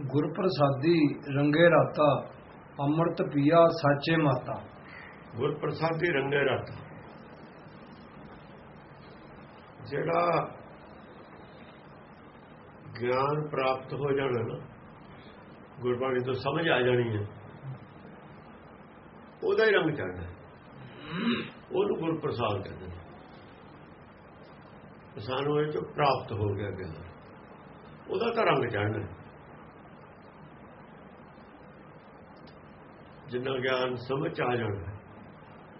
ਗੁਰ ਪ੍ਰਸਾਦੀ ਰੰਗੇ ਰਾਤਾ, ਅੰਮ੍ਰਿਤ ਪੀਆ ਸਾਚੇ ਮਾਤਾ। ਗੁਰ ਪ੍ਰਸਾਦੀ ਰੰਗੇ ਰਾਤਾ। ਜਿਹੜਾ ਗਿਆਨ ਪ੍ਰਾਪਤ ਹੋ ਜਾਣਾ ਨਾ, ਗੁਰਬਾਣੀ ਤੋਂ ਸਮਝ ਆ ਜਾਣੀ ਹੈ, ਉਹਦਾ ਹੀ ਰੰਗ ਚੜ੍ਹਨਾ ਉਹਨੂੰ ਗੁਰ ਪ੍ਰਸਾਦ ਕਹਿੰਦੇ ਨੇ। ਸਾਨੂੰ ਇਹ ਤੋਂ ਪ੍ਰਾਪਤ ਹੋ ਗਿਆ ਗਿਆਨ। ਉਹਦਾ ਤਾਂ ਰੰਗ ਚੜ੍ਹਨਾ ਜਿੰਨਾ ਗਿਆਨ ਸਮਝ ਆ ਜਾਣਾ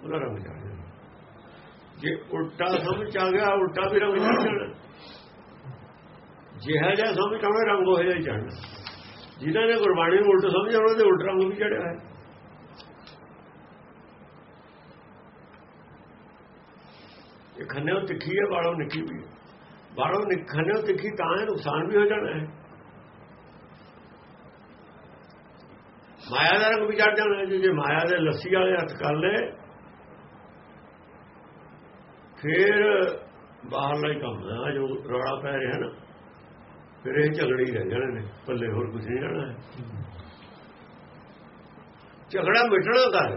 ਉਹਦਾ ਰੰਗ ਚੜ੍ਹ ਜਾਣਾ ਜੇ ਉਲਟਾ ਸਮਝ ਆ ਗਿਆ ਉਲਟਾ ਵੀ ਰੰਗ ਚੜ੍ਹ ਜਾਣਾ ਜਿਹਾ ਜਿਹਾ ਸਮਝ ਆਉਣਾ ਰੰਗ ਉਹ ਜਿਹਾ ਹੀ ਚੜ੍ਹਨਾ ਜਿਨ੍ਹਾਂ ਨੇ ਗੁਰਬਾਣੀ ਨੂੰ ਉਲਟ ਸਮਝ ਆਉਣਾ ਤੇ ਉਲਟ ਰੰਗ ਵੀ ਚੜਿਆ ਹੈ। ਇਹ ਖੰਨੇ ਉਹ ਤਿੱਖੀ ਹੈ ਬਾਲੋਂ ਨਿੱਕੀ ਵੀ ਬਾਲੋਂ ਖੰਨੇ ਉਹ ਤਿੱਖੀ ਤਾਂ ਹੈ ਨੁਕਸਾਨ ਵੀ ਹੋ ਜਾਣਾ ਹੈ। ਮਾਇਆ ਦਾ ਰੰਗ ਵੀ ਚੜ ਜਾਣਾ ਜੇ ਮਾਇਆ ਦੇ ਲੱਸੀ ਵਾਲੇ ਹੱਥ ਕਰ ਲੈ ਫਿਰ ਬਾਹਰਲਾ ਹੀ ਕੰਮ ਹੈ ਜੋ ਰੌਲਾ ਪੈ ਰਿਹਾ ਨਾ, ਫਿਰ ਇਹ ਝਗੜੇ ਹੀ ਰਹਿ ਜਾਣੇ ਨੇ, ਪੱਲੇ ਹੋਰ ਕੁਝ ਨਹੀਂ ਰਹਿਣਾ ਝਗੜਾ ਮਿਟਣਾ ਕਰ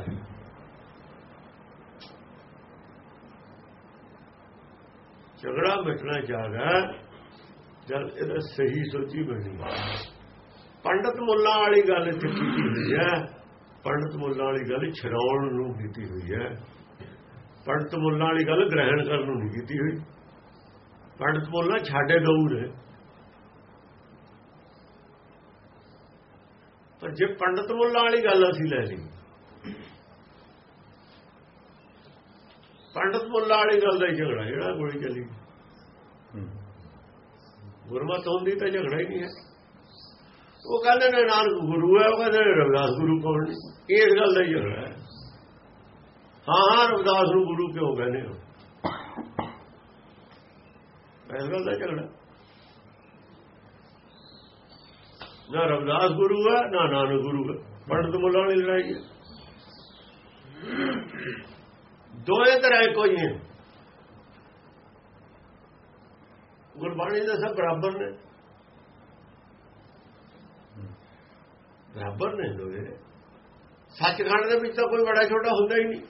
ਝਗੜਾ ਮਿਟਣਾ ਚਾਹਦਾ ਜਦ ਇਹਦਾ ਸਹੀ ਸੋਚੀ ਬਣੀ ਪੰਡਤ ਮੁੱਲਾਂ ਵਾਲੀ ਗੱਲ ਇੱਥੇ ਕੀਤੀ ਹੋਈ ਹੈ। ਪੰਡਤ ਮੁੱਲਾਂ ਵਾਲੀ ਗੱਲ ਛਰਾਉਣ ਨੂੰ ਕੀਤੀ ਹੋਈ ਹੈ। ਪੰਡਤ ਮੁੱਲਾਂ ਵਾਲੀ ਗੱਲ ਗ੍ਰਹਿਣ ਕਰਨ ਨੂੰ ਨਹੀਂ ਕੀਤੀ ਹੋਈ। ਪੰਡਤ ਮੁੱਲਾਂ ਛਾੜੇ ਗਊ ਨੇ। ਪਰ ਜੇ ਪੰਡਤ ਮੁੱਲਾਂ ਵਾਲੀ ਗੱਲ ਅਸੀਂ ਲੈ ਲਈ ਪੰਡਤ ਮੁੱਲਾਂ ਵਾਲੀ ਗੱਲ ਦਾ ਹੀ ਝਗੜਾ ਜਿਹੜਾ ਗੋਲੀ ਚੱਲੀ। ਗੁਰਮਤ ਹੁੰਦੀ ਤਾਂ ਝਗੜਾ ਹੀ ਨਹੀਂ ਹੈ। ਉਹ ਕਹਿੰਦੇ ਨੇ, ਨਾਨਕ ਗੁਰੂ ਹੈ, ਉਹ ਕਹਿੰਦੇ ਨੇ, ਰਵਿਦਾਸ ਗੁਰੂ ਕੌਣ ਨਹੀਂ ਇਸ ਗੱਲ ਦਾ ਹੀ ਝਗੜਾ ਹੈ। ਹਾਂ ਹਾਂ, ਰਵਿਦਾਸ ਨੂੰ ਗੁਰੂ ਕਿਉਂ ਕਹਿੰਦੇ ਹੋ? ਇਸ ਗੱਲ ਦਾ ਝਗੜਾ ਨਾ ਰਵਿਦਾਸ ਗੁਰੂ ਹੈ, ਨਾ ਨਾਨਕ ਗੁਰੂ ਹੈ। ਪੰਡਤ ਮੁੱਲਾਂ ਵਾਲੀ ਲੜਾਈ ਹੈ। ਦੋਏ ਤਰ੍ਹਾਂ ਕੋਈ ਹੈ। ਗੁਰਬਾਣੀ ਦੇ ਸਭ ਬਰਾਬਰ ਨੇ। ਬਰਾਬਰ ਨੇ ਦੋਏ ਸੱਚਖੰਡ ਦੇ ਵਿੱਚ ਤਾਂ ਕੋਈ ਬੜਾ ਛੋਟਾ ਹੁੰਦਾ ਹੀ ਨਹੀਂ।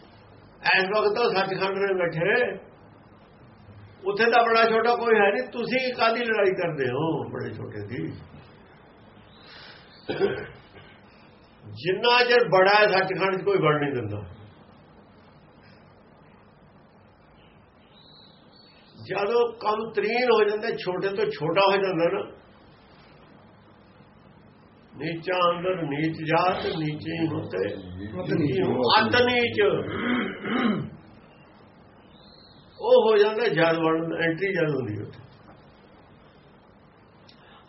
ਐਸ ਵਕਤ ਤਾਂ ਸੱਚਖੰਡ ਦੇ ਬੈਠੇ ਉੱਥੇ ਤਾਂ ਬੜਾ ਛੋਟਾ ਕੋਈ ਹੈ ਨਹੀਂ। ਤੁਸੀਂ ਕਾਦੀ ਲੜਾਈ ਕਰਦੇ ਹੋ ਬੜੇ ਛੋਟੇ ਦੀ? ਜਿੰਨਾ ਚਿਰ ਬੜਾ ਹੈ, ਸੱਚਖੰਡ 'ਚ ਕੋਈ ਬਣ ਨਹੀਂ ਦਿੰਦਾ। ਜਦੋਂ ਕੰਮ ਤਰੀਨ ਹੋ ਜਾਂਦਾ, ਛੋਟੇ ਤੋਂ ਛੋਟਾ ਹੋ ਜਾਂਦਾ ਨਾ ਨੀਚਾ ਅੰਦਰ ਨੀਚ ਜਾਤ ਨੀਚੇ ਹੀ ਹੁੰਦੇ। ਅੰਤ ਨੀਚ। ਉਹ ਹੋ ਜਾਂਦਾ ਜਦ ਵੜਨ ਐਂਟਰੀ ਜਦ ਹੁੰਦੀ ਉੱਥੇ।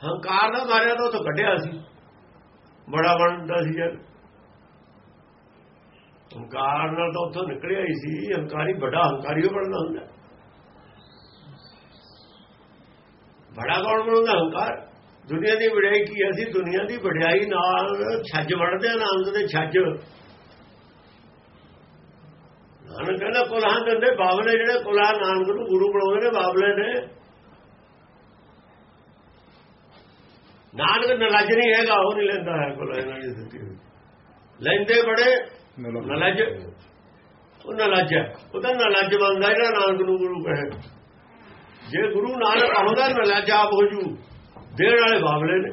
ਹੰਕਾਰ ਦਾ ਮਾਰਿਆ ਤਾਂ ਉੱਥੋਂ ਕੱਢਿਆ ਸੀ। ਬੜਾ ਬਣਦਾ ਸੀ ਜਦ। ਹੰਕਾਰ ਨਾਲ ਤਾਂ ਉੱਥੋਂ ਨਿਕਲਿਆ ਹੀ ਸੀ। ਹੰਕਾਰੀ ਵੱਡਾ ਹੰਕਾਰੀ ਉਹ ਬਣਦਾ ਹੁੰਦਾ। ਬੜਾ ਕੌਣ ਬਣਦਾ? ਹੰਕਾਰ। ਦੁਨੀਆ ਦੀ ਵਡਿਆਈ ਕੀ ਹੈ? ਸੀ ਦੁਨੀਆ ਦੀ ਵਡਿਆਈ ਨਾਲ ਛੱਜ ਵੜਦੇ ਆ ਨਾਮ ਦੇ ਛੱਜ। ਨਾਨਕ ਕਹਿੰਦਾ ਕੁਲਹਾਂ ਦਿੰਦੇ ਬਾਬਲੇ ਜਿਹੜੇ ਕੁਲਹਾਂ ਨਾਨਕ ਨੂੰ ਗੁਰੂ ਬਣਾਉਂਦੇ ਨੇ ਬਾਬਲੇ ਨੇ। ਨਾਨਕ ਨਲਜ ਨਹੀਂ ਹੈਗਾ ਉਹ ਨਹੀਂ ਲੈਂਦਾ ਹੈ ਕੋਲ ਇਹਨਾਂ ਦੀ ਦਿੱਤੀ ਲੈਂਦੇ ਬੜੇ ਨਲਜ। ਉਹ ਨਲਜ ਹੈ। ਉਹ ਤਾਂ ਨਲਜ ਬੰਦਾ ਜਿਹੜਾ ਨਾਨਕ ਨੂੰ ਗੁਰੂ ਕਹੇ। ਜੇ ਗੁਰੂ ਨਾਨਕ ਆਉਂਦਾ ਨਲਜ ਆਪ ਹੋ ਜੂ। ਦੇਣ ਵਾਲੇ ਬਾਬਲੇ ਨੇ।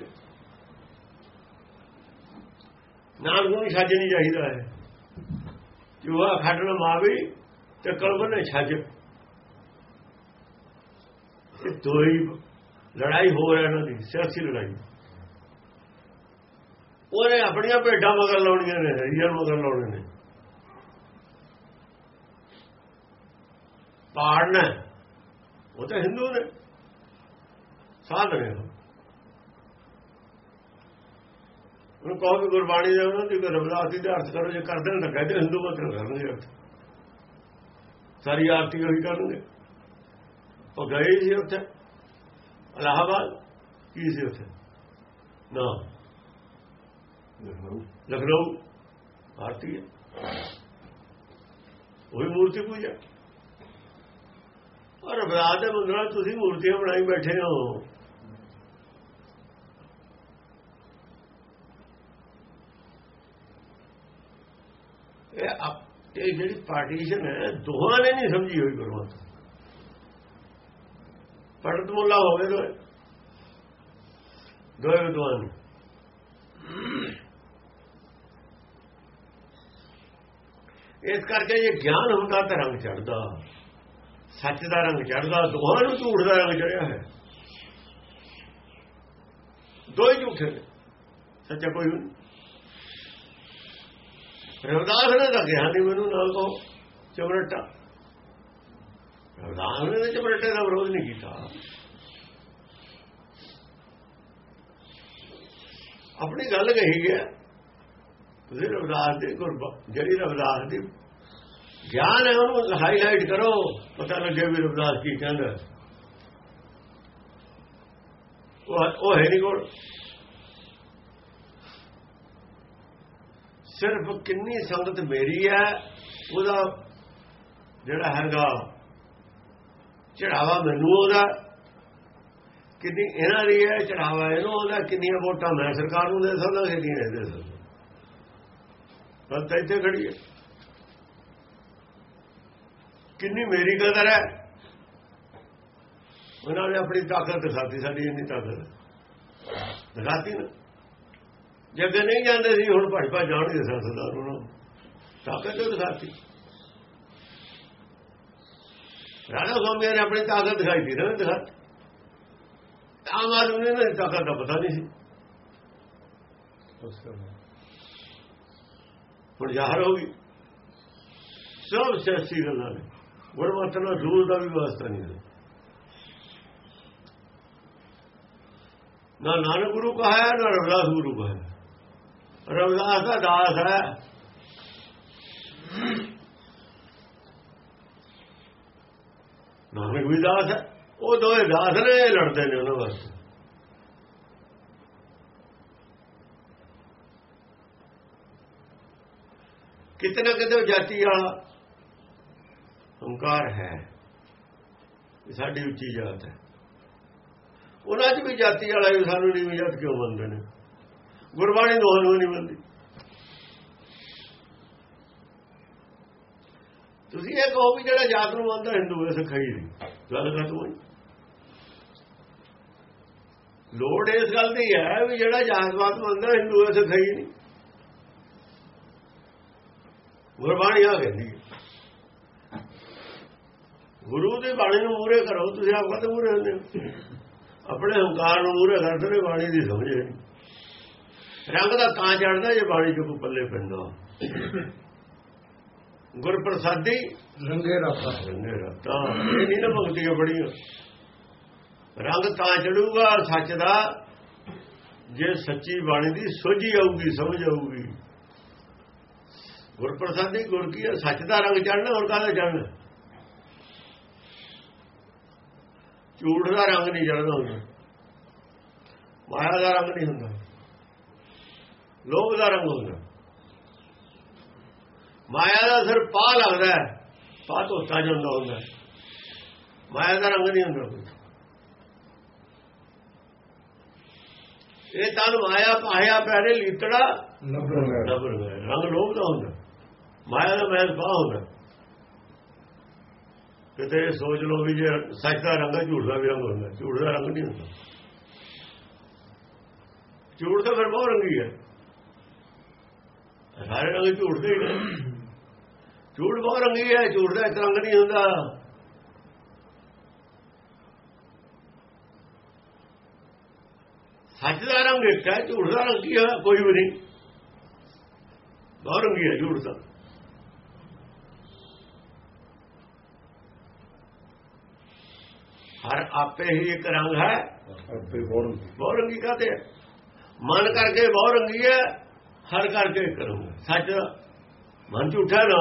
ਨਾਨਕ ਨੂੰ ਛੱਜ ਨਹੀਂ ਚਾਹੀਦਾ ਹੈ ਜੋ ਆ ਖੱਟਣ ਮਾਵੀ ਤੇ ਕਲਬ ਨੇ ਛੱਜ। ਇਹ ਦੋਈ ਲੜਾਈ ਹੋ ਰਹੀ ਇਹਨਾਂ ਦੀ, ਸਿਆਸੀ ਲੜਾਈ। ਉਹਨੇ ਆਪਣੀਆਂ ਭੇਡਾਂ ਮਗਰ ਲਾਉਣੀਆਂ ਨੇ ਰੀਅਲ ਮਗਰ ਲਾਉਣੇ ਨੇ। ਪਾੜਨਾ, ਉਹ ਤਾਂ ਹਿੰਦੂ ਨੇ। ਸਾਧ ਨੇ ਉਹਨੂੰ ਕਹੋ ਵੀ ਗੁਰਬਾਣੀ ਦੇ ਉਹਨਾਂ ਦੀ ਰਬਦਾਸ ਦੀ ਅਰਥ ਕਰੋ, ਜੇ ਕਰਦੇ ਨੇ ਕਹਿੰਦੇ ਹਿੰਦੂ ਮਤਲਬ ਕਰਨਗੇ ਅਰਥ ਸਾਰੀ ਆਰਤੀ ਉਹੀ ਕਰਨਗੇ। ਉਹ ਗਏ ਸੀ ਉੱਥੇ। ਅਲਾਹਾਬਾਦ, ਕੀ ਸੀ ਉੱਥੇ? ਨਾ। ਲਖਨਊ। ਆਰਤੀ ਹੈ। ਉਹੀ ਮੂਰਤੀ ਪੂਜਾ। ਔਰ ਰਬਦਾਸ ਦੇ ਮੰਦਰਾਂ ਤੁਸੀਂ ਮੂਰਤੀਆਂ ਬਣਾਈ ਬੈਠੇ ਹੋ। ਇਹ ਇਹ ਜਿਹੜੀ ਪਾਰਟੀਸ਼ਨ ਹੈ, ਦੋਹਾਂ ਨੇ ਨਹੀਂ ਸਮਝੀ ਹੋਈ ਗੁਰਮਤਿ ਪੜਤ ਮੁੱਲਾ ਹੋਵੇ ਗਏ ਦੋਏ ਦੋਏ ਵਿਦਵਾਨ ਇਸ ਕਰਕੇ ਜੇ ਗਿਆਨ ਹੁੰਦਾ ਤਾਂ ਰੰਗ ਚੜਦਾ ਸੱਚ ਦਾ ਰੰਗ ਚੜਦਾ ਦੋਹਾਂ ਨੂੰ ਝੂਠ ਦਾ ਰੰਗ ਚੜਿਆ ਹੈ। ਦੋਏ ਝੂਠੇ ਨੇ। ਸੱਚਾ ਕੋਈ ਨਹੀਂ। ਰਵਦਾਸ ਨੇ ਤਾਂ ਕਿਹਾ ਨਹੀਂ ਮੈਨੂੰ ਨਾਲ ਕੋ ਚਮਰਟਾ। ਰਵਦਾਸ ਨੇ ਤਾਂ ਚਮਰਟੇ ਦਾ ਵਿਰੋਧ ਨਹੀਂ ਕੀਤਾ। ਆਪਣੀ ਗੱਲ ਕਹੀ ਗਿਆ ਤੁਸੀਂ ਰਵਦਾਸ ਦੇ ਗੁਰ ਜਿਹੜੀ ਰਵਦਾਸ ਦੀ ਗਿਆਨ ਹੈ, ਉਹਨੂੰ ਹਾਈਲਾਈਟ ਕਰੋ, ਪਤਾ ਲੱਗੇ ਵੀ ਰਵਦਾਸ ਕੀ ਕਹਿੰਦਾ। ਉਹ ਉਹ ਹੈ ਨਹੀਂ ਕੋਲ। ਸਿਰਫ ਕਿੰਨੀ ਸੰਗਤ ਮੇਰੀ ਹੈ, ਉਹਦਾ ਜਿਹੜਾ ਹੈਗਾ ਚੜਾਵਾ ਮੈਨੂੰ ਉਹਦਾ ਕਿੰਨੀ ਇਹਨਾਂ ਦੀ ਹੈ ਚੜਾਵਾ ਇਹਨੂੰ ਉਹਦਾ ਕਿੰਨੀਆਂ ਵੋਟਾਂ ਮੈਂ ਸਰਕਾਰ ਨੂੰ ਦੇ ਸਕਦਾ, ਕਿੰਨੀਆਂ ਨਹੀਂ ਦੇ ਸਕਦਾ। ਬਸ ਤਾਂ ਇੱਥੇ ਖੜੀ ਹੈ। ਕਿੰਨੀ ਮੇਰੀ ਕਦਰ ਹੈ। ਉਹਨਾਂ ਨੇ ਆਪਣੀ ਤਾਕਤ ਦਿਖਾਤੀ, ਸਾਡੀ ਇੰਨੀ ਤਾਕਤ ਦਿਖਾਤੀ ਨਾ। ਜਦ ਨਹੀਂ ਜਾਂਦੇ ਸੀ ਹੁਣ ਭੱਜ ਭੱਜ ਜਾਣਗੇ ਸੰਸਦਾਰ ਨੂੰ। ਤਾਕਤ ਤਾਂ ਦਿਖਾਤੀ ਰਾਣਾ ਸਵਾਮੀ ਨੇ ਆਪਣੀ ਤਾਕਤ ਦਿਖਾਈ ਸੀ ਨਾ ਦਿਖਾਤੀ ਆਮ ਆਦਮੀ ਨੇ ਤਾਕਤ ਦਾ ਪਤਾ ਨਹੀਂ ਸੀ। ਹੁਣ ਜ਼ਾਹਰ ਹੋ ਗਈ। ਸਭ ਸਿਆਸੀ ਗੱਲਾਂ ਨੇ। ਗੁਰਮਤਿ ਨਾਲ ਦੂਰ ਦਾ ਵੀ ਵਾਸਤਾ ਨਹੀਂ ਹੈ। ਨਾ ਨਾਨਕ ਗੁਰੂ ਕਹਾ ਹੈ ਨਾ ਰਵਿਦਾਸ ਗੁਰੂ ਕਹਾ ਹੈ ਰਵਿਦਾਸ ਦਾ ਦਾਸ ਹੈ। ਨਾਨਕ ਵੀ ਦਾਸ ਹੈ। ਉਹ ਦੋਵੇਂ ਦਾਸ ਨੇ ਲੜਦੇ ਨੇ ਉਹਨਾਂ ਵਾਸਤੇ। ਕਿਤੇ ਨਾ ਕਿਤੇ ਉਹ ਜਾਤੀ ਵਾਲਾ ਹੰਕਾਰ ਹੈ। ਸਾਡੀ ਉੱਚੀ ਜਾਤ ਹੈ। ਉਹਨਾਂ 'ਚ ਵੀ ਜਾਤੀ ਵਾਲਾ ਹੀ ਸਾਨੂੰ ਨਹੀਂ ਜਾਤ ਕਿਉਂ ਮੰਨਦੇ ਨੇ? ਗੁਰਬਾਣੀ ਦੋਹਾਂ ਨੂੰ ਨਹੀਂ ਮਿਲਦੀ। ਤੁਸੀਂ ਇਹ ਕਹੋ ਵੀ ਜਿਹੜਾ ਜਾਤ ਨੂੰ ਮੰਨਦਾ, ਹਿੰਦੂ ਹੈ ਸਿੱਖਾਈ ਨਹੀਂ। ਗੱਲ ਖਤਮ ਹੋਈ। ਲੋੜ ਇਸ ਗੱਲ ਦੀ ਹੈ ਵੀ ਜਿਹੜਾ ਜਾਤਵਾਦ ਮੰਨਦਾ, ਹਿੰਦੂ ਹੈ ਸਿੱਖਾਈ ਨਹੀਂ। ਗੁਰਬਾਣੀ ਆ ਕਹਿੰਦੀ ਗੁਰੂ ਦੀ ਬਾਣੀ ਨੂੰ ਮੂਰੇ ਕਰੋ, ਤੁਸੀਂ ਆਪ ਕਦੇ ਮੂਰੇ ਹੁੰਦੇ ਹੋ। ਆਪਣੇ ਹੰਕਾਰ ਨੂੰ ਮੂਰੇ ਕਰਦੇ ਨੇ, ਬਾਣੀ ਦੀ ਸਮਝ ਨਹੀਂ ਰੰਗ ਦਾ ਤਾਂ ਚੜਦਾ ਜੇ ਬਾਣੀ ਚੋਂ ਪੱਲੇ ਪੈਂਦਾ ਗੁਰਪ੍ਰਸਾਦੀ ਰੰਗੇ ਰਾਤਾ। ਰੰਗੇ ਰਤਾ। ਇਹ ਨਹੀਂ ਨਾ ਭਗਤੀਆਂ ਬੜੀਆਂ। ਰੰਗ ਤਾਂ ਚੜੂਗਾ ਸੱਚ ਦਾ। ਜੇ ਸੱਚੀ ਬਾਣੀ ਦੀ ਸੋਝੀ ਆਊਗੀ ਸਮਝ ਆਊਗੀ। ਗੁਰਪ੍ਰਸਾਦੀ ਗੁਰ ਕੀ ਸੱਚ ਦਾ ਰੰਗ ਚੜਨਾ ਹੋਰ ਕਾਹਦਾ ਚੜਨਾ ਝੂਠ ਦਾ ਰੰਗ ਨਹੀਂ ਚੜਦਾ ਹੁੰਦਾ ਮਾਇਆ ਦਾ ਰੰਗ ਨਹੀਂ ਹੁੰਦਾ। ਲੋਭ ਦਾ ਰੰਗ ਹੁੰਦਾ ਮਾਇਆ ਦਾ ਸਿਰ ਪਾ ਲੱਗਦਾ ਹੈ ਪਾ ਧੋਤਾ ਜਾਂਦਾ ਹੁੰਦਾ ਮਾਇਆ ਦਾ ਰੰਗ ਨਹੀਂ ਹੁੰਦਾ ਇਹ ਤਾਂ ਮਾਇਆ ਪਾਇਆ ਪੈਰੇ ਲੀਤੜਾ ਨਬਰ ਗਿਆ। ਰੰਗ ਲੋਭ ਦਾ ਹੁੰਦਾ। ਮਾਇਆ ਦਾ ਮਹਿਲ ਪਾ ਹੁੰਦਾ। ਕਿਤੇ ਸੋਚ ਲਓ ਵੀ ਜੇ ਸੱਚ ਦਾ ਰੰਗ ਹੈ ਝੂਠ ਦਾ ਵੀ ਰੰਗ ਹੁੰਦਾ। ਝੂਠ ਦਾ ਰੰਗ ਨਹੀਂ ਹੁੰਦਾ। ਝੂਠ ਤਾਂ ਫਿਰ ਬਹੁਤ ਰੰਗੀ ਹੈ। ਸਾਰੇ ਰੰਗ ਝੂਠ ਦੇ ਨੇ। ਝੂਠ ਬਹੁਤ ਰੰਗੀ ਹੈ ਝੂਠ ਦਾ ਇੱਕ ਰੰਗ ਨਹੀਂ ਹੁੰਦਾ। ਸੱਚ ਦਾ ਰੰਗ ਇੱਕ ਹੈ ਝੂਠ ਦਾ ਰੰਗ ਕੀ ਹੈ ਕੋਈ ਵੀ ਨਹੀਂ। ਬਹੁਤ ਰੰਗੀ ਹੈ ਝੂਠ ਦਾ ਹਰ ਆਪੇ ਹੀ ਇੱਕ ਰੰਗ ਹੈ। ਆਪੇ ਬਹੁਤ ਰੰਗੀ। ਕਾਤੇ ਮਨ ਕਰਕੇ ਬਹੁਤ ਰੰਗੀ ਹੈ। ਹਰ ਕਰਕੇ ਇੱਕ ਰੰਗ ਸੱਚ, ਮਨ ਝੂਠਾ ਨਾ।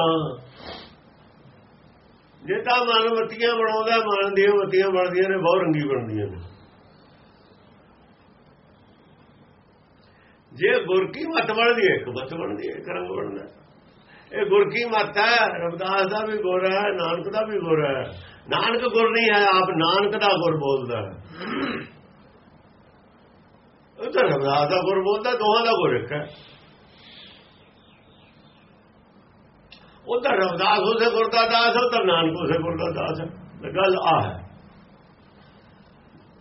ਜੇ ਤਾਂ ਮਨ ਮਤੀਆਂ ਬਣਾਉਂਦਾ, ਮਨ ਦੀਆਂ ਮਤੀਆਂ ਬਣਦੀਆਂ ਨੇ, ਬਹੁਤ ਰੰਗੀ ਬਣਦੀਆਂ ਨੇ। ਜੇ ਗੁਰ ਕੀ ਮਤ ਬਣਦੀ ਹੈ, ਇੱਕ ਮਤ ਬਣਦੀ ਹੈ, ਇੱਕ ਰੰਗ ਬਣਦਾ ਇਹ ਗੁਰ ਕੀ ਮਤ ਹੈ, ਰਵਿਦਾਸ ਦਾ ਵੀ ਗੁਰ ਹੈ, ਨਾਨਕ ਦਾ ਵੀ ਗੁਰ ਹੈ। ਨਾਨਕ ਗੁਰ ਨਹੀਂ ਹੈ, ਆਪ ਨਾਨਕ ਦਾ ਗੁਰ ਬੋਲਦਾ ਹੈ। ਉਹ ਤਾਂ ਰਵਿਦਾਸ ਦਾ ਗੁਰ ਬੋਲਦਾ, ਦੋਹਾਂ ਦਾ ਗੁਰ ਇੱਕ ਹੈ। ਉਧਰ ਰਵਦਾਸ ਉਸੇ ਗੁਰ ਦਾ ਦਾਸ, ਉਧਰ ਨਾਨਕ ਉਸੇ ਗੁਰ ਦਾ ਦਾਸ। ਗੱਲ ਆ ਹੈ।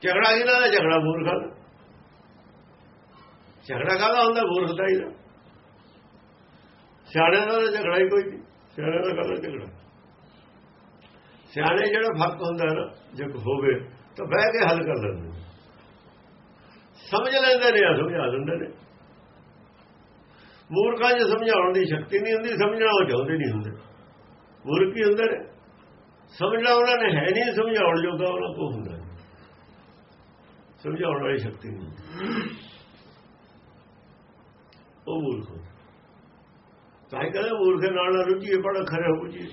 ਝਗੜਾ ਇਹਨਾਂ ਦਾ? ਝਗੜਾ ਮੂਰਖਾਂ ਦਾ। ਝਗੜਾ ਕਾਹਦਾ ਹੁੰਦਾ? ਮੂਰਖਤਾ ਹੀ ਦਾ ਸਿਆਣਿਆਂ ਦਾ ਝਗੜਾ ਹੀ ਕੋਈ ਨਹੀਂ। ਸਿਆਣਿਆਂ ਦਾ ਕਾਹਦਾ ਝਗੜਾ? ਸਿਆਣੇ ਜਿਹੜਾ ਫ਼ਰਕ ਹੁੰਦਾ ਨਾ, ਜੇ ਹੋਵੇ, ਤਾਂ ਬਹਿ ਕੇ ਹੱਲ ਕਰ ਲੈਂਦੇ ਸਮਝ ਲੈਂਦੇ ਨੇ ਆ ਸਮਝਾ ਦਿੰਦੇ ਨੇ। ਮੂਰਖਾਂ 'ਚ ਸਮਝਾਉਣ ਦੀ ਸ਼ਕਤੀ ਨਹੀਂ ਹੁੰਦੀ, ਸਮਝਣਾ ਉਹ ਚਾਹੁੰਦੇ ਨਹੀਂ ਹੁੰਦੇ। ਮੂਰਖ ਹੀ ਹੁੰਦੇ ਨੇ ਸਮਝਣਾ ਉਹਨਾਂ ਨੇ ਹੈ ਨਹੀਂ, ਸਮਝਾਉਣ ਜੋਗਾ ਉਹਨਾਂ ਕੋਲ ਹੁੰਦਾ ਨਹੀਂ। ਸਮਝਾਉਣ ਵਾਲੀ ਸ਼ਕਤੀ ਨਹੀਂ ਹੁੰਦੀ। ਉਹ ਮੂਰਖ ਤਾਂ ਹੀ ਕਹਿੰਦੇ ਮੂਰਖ ਨਾਲ ਨਾ ਰੁਚੀਏ ਪੜ ਖਰੇ ਹੋ ਜੀ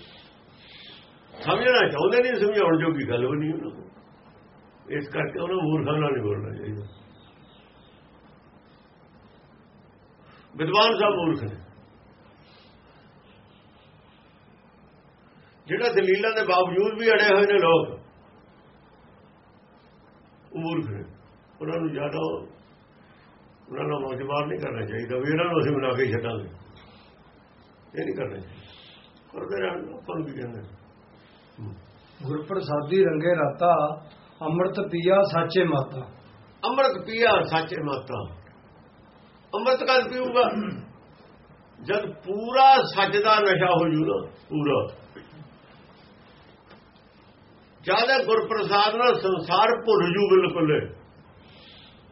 ਸਮਝਣਾ ਚਾਹੁੰਦੇ ਨਹੀਂ, ਸਮਝਾਉਣ ਜੋਗੀ ਗੱਲ ਵੀ ਨਹੀਂ ਉਹਨਾਂ ਕੋਲ। ਇਸ ਕਰਕੇ ਉਹਨਾਂ ਮੂਰਖਾਂ ਨਾਲ ਨਹੀਂ ਬੋਲਣਾ ਚਾਹੀਦਾ। ਵਿਦਵਾਨ ਸਭ ਮੂਰਖ ਨੇ। ਜਿਹੜਾ ਦਲੀਲਾਂ ਦੇ ਬਾਵਜੂਦ ਵੀ ਅੜੇ ਹੋਏ ਨੇ ਲੋਕ ਉਹ ਮੂਰਖ ਨੇ। ਉਹਨਾਂ ਨੂੰ ਜ਼ਿਆਦਾ ਉਹਨਾਂ ਨੂੰ ਮੌਜਬਾਰ ਨਹੀਂ ਕਰਨਾ ਚਾਹੀਦਾ ਵੀ ਇਹਨਾਂ ਨੂੰ ਅਸੀਂ ਬਣਾ ਕੇ ਛੱਡਾਂਗੇ। ਇਹ ਨਹੀਂ ਕਰਨਾ ਕਰਦੇ ਰਹਿਣ ਆਪਾਂ ਨੂੰ ਕੀ ਕਹਿੰਦੇ ਗੁਰਪ੍ਰਸਾਦੀ ਰੰਗੇ ਰਾਤਾ ਅੰਮ੍ਰਿਤ ਪੀਆ ਸਾਚੇ ਮਾਤਾ। ਅੰਮ੍ਰਿਤ ਪੀਆ ਸਾਚੇ ਮਾਤਾ। ਅੰਮ੍ਰਿਤ ਕਦ ਪੀਊਗਾ। ਜਦ ਪੂਰਾ ਸੱਚ ਦਾ ਨਸ਼ਾ ਹੋ ਜੂ ਨਾ ਪੂਰਾ। ਜ਼ਿਆਦਾ ਗੁਰਪ੍ਰਸਾਦ ਨਾਲ ਸੰਸਾਰ ਭੁੱਲ ਜੂ ਬਿਲਕੁਲ।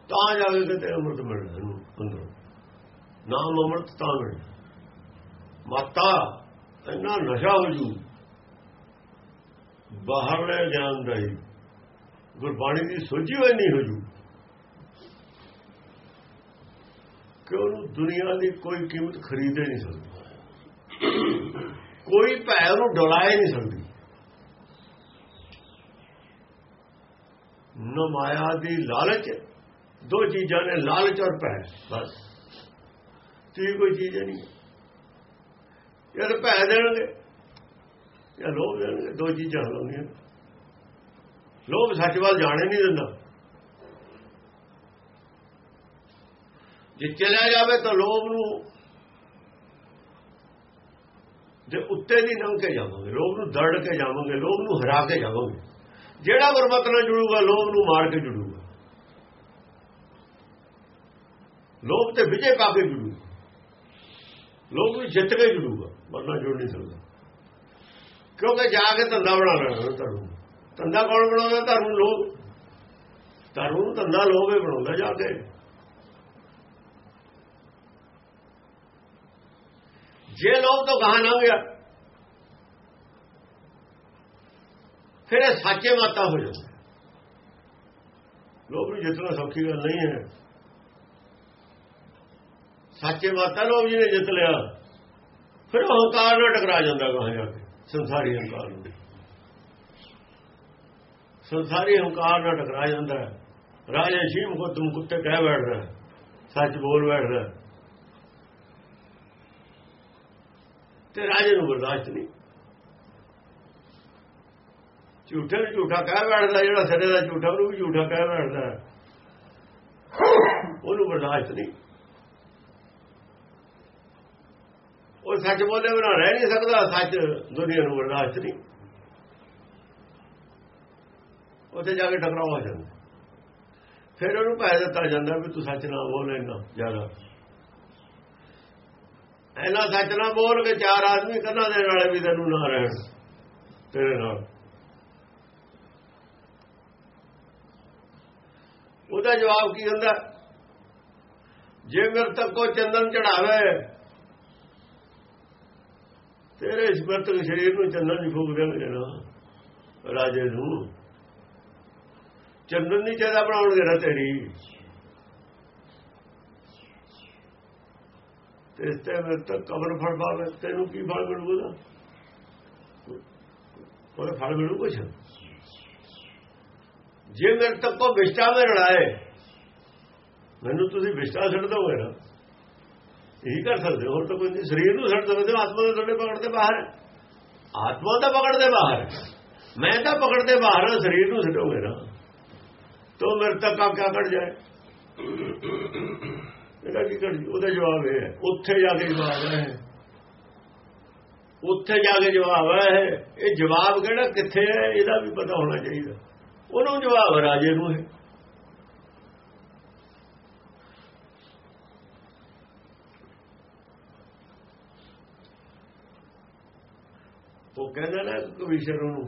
ਤਾਂ ਜਾ ਕੇ ਕਿਤੇ ਅੰਮ੍ਰਿਤ ਮਿਲਣਾ ਇਹਨੂੰ ਅੰਦਰੋਂ। ਨਾਮ ਅੰਮ੍ਰਿਤ ਤਾਂ ਮਿਲਣਾ ਮਾਤਾ, ਇੰਨਾ ਨਸ਼ਾ ਹੋ ਜੂ। ਬਾਹਰਲੇ ਗਿਆਨ ਦਾ ਹੀ। ਗੁਰਬਾਣੀ ਦੀ ਸੋਝੀ ਹੋਈ ਨਹੀਂ ਹੋ ਜੂ। ਕਿ ਉਹਨੂੰ ਦੁਨੀਆ ਦੀ ਕੋਈ ਕੀਮਤ ਖਰੀਦੇ ਨਹੀਂ ਸਕਦੀ। ਕੋਈ ਭੈ ਉਹਨੂੰ ਡੋਲਾਏ ਨਹੀਂ ਸਕਦੀ। ਨਾ ਮਾਇਆ ਦੀ ਲਾਲਚ, ਦੋ ਚੀਜ਼ਾਂ ਨੇ ਲਾਲਚ ਔਰ ਭੈ ਬਸ। ਤੀ ਕੋਈ ਚੀਜ਼ ਨਹੀਂ। ਯਾਰ ਭੈ ਦੇਣਗੇ, ਜਾਂ ਲੋਭ ਦੇਣਗੇ, ਦੋ ਚੀਜ਼ਾਂ ਹੁੰਦੀਆਂ। ਲੋਭ ਸੱਚ ਵੱਲ ਜਾਣੇ ਨਹੀਂ ਦਿੰਦਾ। ਜੇ ਚਲਿਆ ਜਾਵੇ ਤਾਂ ਲੋਭ ਨੂੰ ਦੇ ਉੱਤੇ ਦੀ ਲੰਘ ਕੇ ਜਾਵਾਂਗੇ, ਲੋਭ ਨੂੰ ਦਰੜ ਕੇ ਜਾਵਾਂਗੇ, ਲੋਭ ਨੂੰ ਹਰਾ ਕੇ ਜਾਵਾਂਗੇ। ਜਿਹੜਾ ਗੁਰਮਤ ਨਾਲ ਜੁੜੂਗਾ, ਲੋਭ ਨੂੰ ਮਾਰ ਕੇ ਜੁੜੂਗਾ। ਲੋਭ ਤੇ ਵਿਜੇ ਪਾ ਕੇ ਜੁੜੂਗਾ। ਲੋਭ ਨੂੰ ਜਿੱਤ ਕੇ ਜੁੜੂਗਾ ਵਰਨਾ ਜੁੜ ਨਹੀਂ ਸਕਦਾ। ਕਿਉਂਕਿ ਜਾ ਕੇ ਧੰਦਾ ਬਣਾ ਲੈਣਾ ਧਰਮ। ਧੰਦਾ ਕੌਣ ਬਣਾਉਂਦਾ? ਧਰਮ ਲੋਭ। ਧਰਮ ਨੂੰ ਧੰਦਾ ਲੋਭ ਹੀ ਬਣਾਉਂਦਾ ਜਾ ਕੇ। ਜੇ ਲੋਭ ਤੋਂ ਗਾਹ ਨਾ ਗਿਆ ਫਿਰ ਇਹ ਸੱਚੇ ਮਾਤਾ ਹੋ ਜਾਂਦਾ ਲੋਭ ਨੂੰ ਜਿੱਤਣਾ ਸੌਖੀ ਗੱਲ ਨਹੀਂ ਹੈ। ਸੱਚੇ ਮਾਤਾ ਲੋਭ ਜੀ ਨੇ ਜਿੱਤ ਲਿਆ ਫਿਰ ਉਹ ਹੰਕਾਰ ਨਾਲ ਟਕਰਾ ਜਾਂਦਾ ਗਾਹ ਜਾ ਕੇ ਸੰਸਾਰੀ ਹੰਕਾਰ ਨੂੰ। ਸੰਸਾਰੀ ਹੰਕਾਰ ਨਾਲ ਟਕਰਾ ਜਾਂਦਾ ਰਾਜੇ ਸ਼ੀਮ ਕੋ ਤੁਮ ਕੁੱਤੇ ਕਹਿ ਬੈਠਦਾ ਸੱਚ ਬੋਲ ਬੈਠਦਾ ਤੇ ਰਾਜੇ ਨੂੰ ਬਰਦਾਸ਼ਤ ਨਹੀਂ। ਝੂਠੇ ਨੂੰ ਝੂਠਾ ਕਹਿ ਬੈਠਦਾ, ਜਿਹੜਾ ਸਿਰੇ ਦਾ ਝੂਠਾ, ਉਹਨੂੰ ਵੀ ਝੂਠਾ ਕਹਿ ਬੈਠਦਾ। ਉਹਨੂੰ ਬਰਦਾਸ਼ਤ ਨਹੀਂ। ਉਹ ਸੱਚ ਬੋਲੇ ਬਿਨਾ ਰਹਿ ਨਹੀਂ ਸਕਦਾ, ਸੱਚ ਦੁਨੀਆ ਨੂੰ ਬਰਦਾਸ਼ਤ ਨਹੀਂ। ਉੱਥੇ ਜਾ ਕੇ ਟਕਰਾਅ ਹੋ ਜਾਂਦਾ। ਫਿਰ ਉਹਨੂੰ ਪੈ ਦਿੱਤਾ ਜਾਂਦਾ ਵੀ ਤੂੰ ਸੱਚ ਨਾ ਬੋਲ ਇੰਨਾ ਜ਼ਿਆਦਾ। ਐਨਾ ਸੱਚ ਨਾ ਬੋਲ ਕੇ ਚਾਰ ਆਦਮੀ ਕੰਨਾਂ ਦੇ ਨਾਲੇ ਵੀ ਤੈਨੂੰ ਨਾ ਰਹਿਣ। ਤੇਰੇ ਨਾਲ। ਉਹਦਾ ਜਵਾਬ ਕੀ ਹੁੰਦਾ? ਜੇ ਮਿਰਤਕ ਕੋ ਚੰਦਨ ਚੜਾਵੇ, ਤੇਰੇ ਇਸ ਮਿਰਤਕ ਸਰੀਰ ਨੂੰ ਚੰਦਨ ਨਹੀਂ ਫੂਕ ਦੇਣਗੇ ਨਾ, ਰਾਜੇ ਨੂੰ। ਚੰਦਨ ਨਹੀਂ ਚਾਹਦਾ ਬਣਾਉਣਗੇ ਨਾ ਤੇਰੀ। ਤੇ ਇਸ ਤੇ ਮਿਰਤਕ ਕਬਰ ਫੜ ਪਾਵੇ ਤੈਨੂੰ ਕੀ ਫਲ ਮਿਲੂਗਾ ਕੋਈ ਫਲ ਮਿਲੂ ਕੁਛ? ਜੇ ਮਿਰਤਕ ਕੋ ਵਿਸ਼ਟਾ ਮੇ ਰੜਾਏ ਮੈਨੂੰ ਤੁਸੀਂ ਵਿਸ਼ਟਾ ਛੱਡ ਦੋਗੇ ਨਾ। ਇਹੀ ਕਰ ਸਕਦੇ ਹੋ, ਹੋਰ ਤਾਂ ਕੋਈ ਨਹੀਂ। ਸਰੀਰ ਨੂੰ ਛੱਡ ਸਕਦੇ ਹੋ ਆਤਮਾ ਨੂੰ ਤੁਹਾਡੇ ਪਕੜ ਦੇ ਬਾਹਰ। ਆਤਮਾ ਤਾਂ ਪਕੜ ਦੇ ਬਾਹਰ। ਮੈਂ ਤਾਂ ਪਕੜ ਦੇ ਬਾਹਰ ਸਰੀਰ ਨੂੰ ਛੱਡੋਗੇ ਨਾ। ਤੋ ਮਿਰਤਕ ਆ ਕਿਆ ਕੱਢ ਜਾਏ? ਇਹਦਾ ਕੀ ਕੱਢ ਉਹਦਾ ਜਵਾਬ ਇਹ ਹੈ, ਉੱਥੇ ਜਾ ਕੇ ਜਵਾਬ ਹੈ। ਉੱਥੇ ਜਾ ਕੇ ਜਵਾਬ ਹੈ, ਇਹ ਜਵਾਬ ਕਿਹੜਾ, ਕਿੱਥੇ ਹੈ, ਇਹਦਾ ਵੀ ਪਤਾ ਹੋਣਾ ਚਾਹੀਦਾ। ਉਹਨੂੰ ਜਵਾਬ ਰਾਜੇ ਨੂੰ ਇਹ ਉਹ ਕਹਿੰਦਾ ਨਾ ਕਵੀਸ਼ਰ ਨੂੰ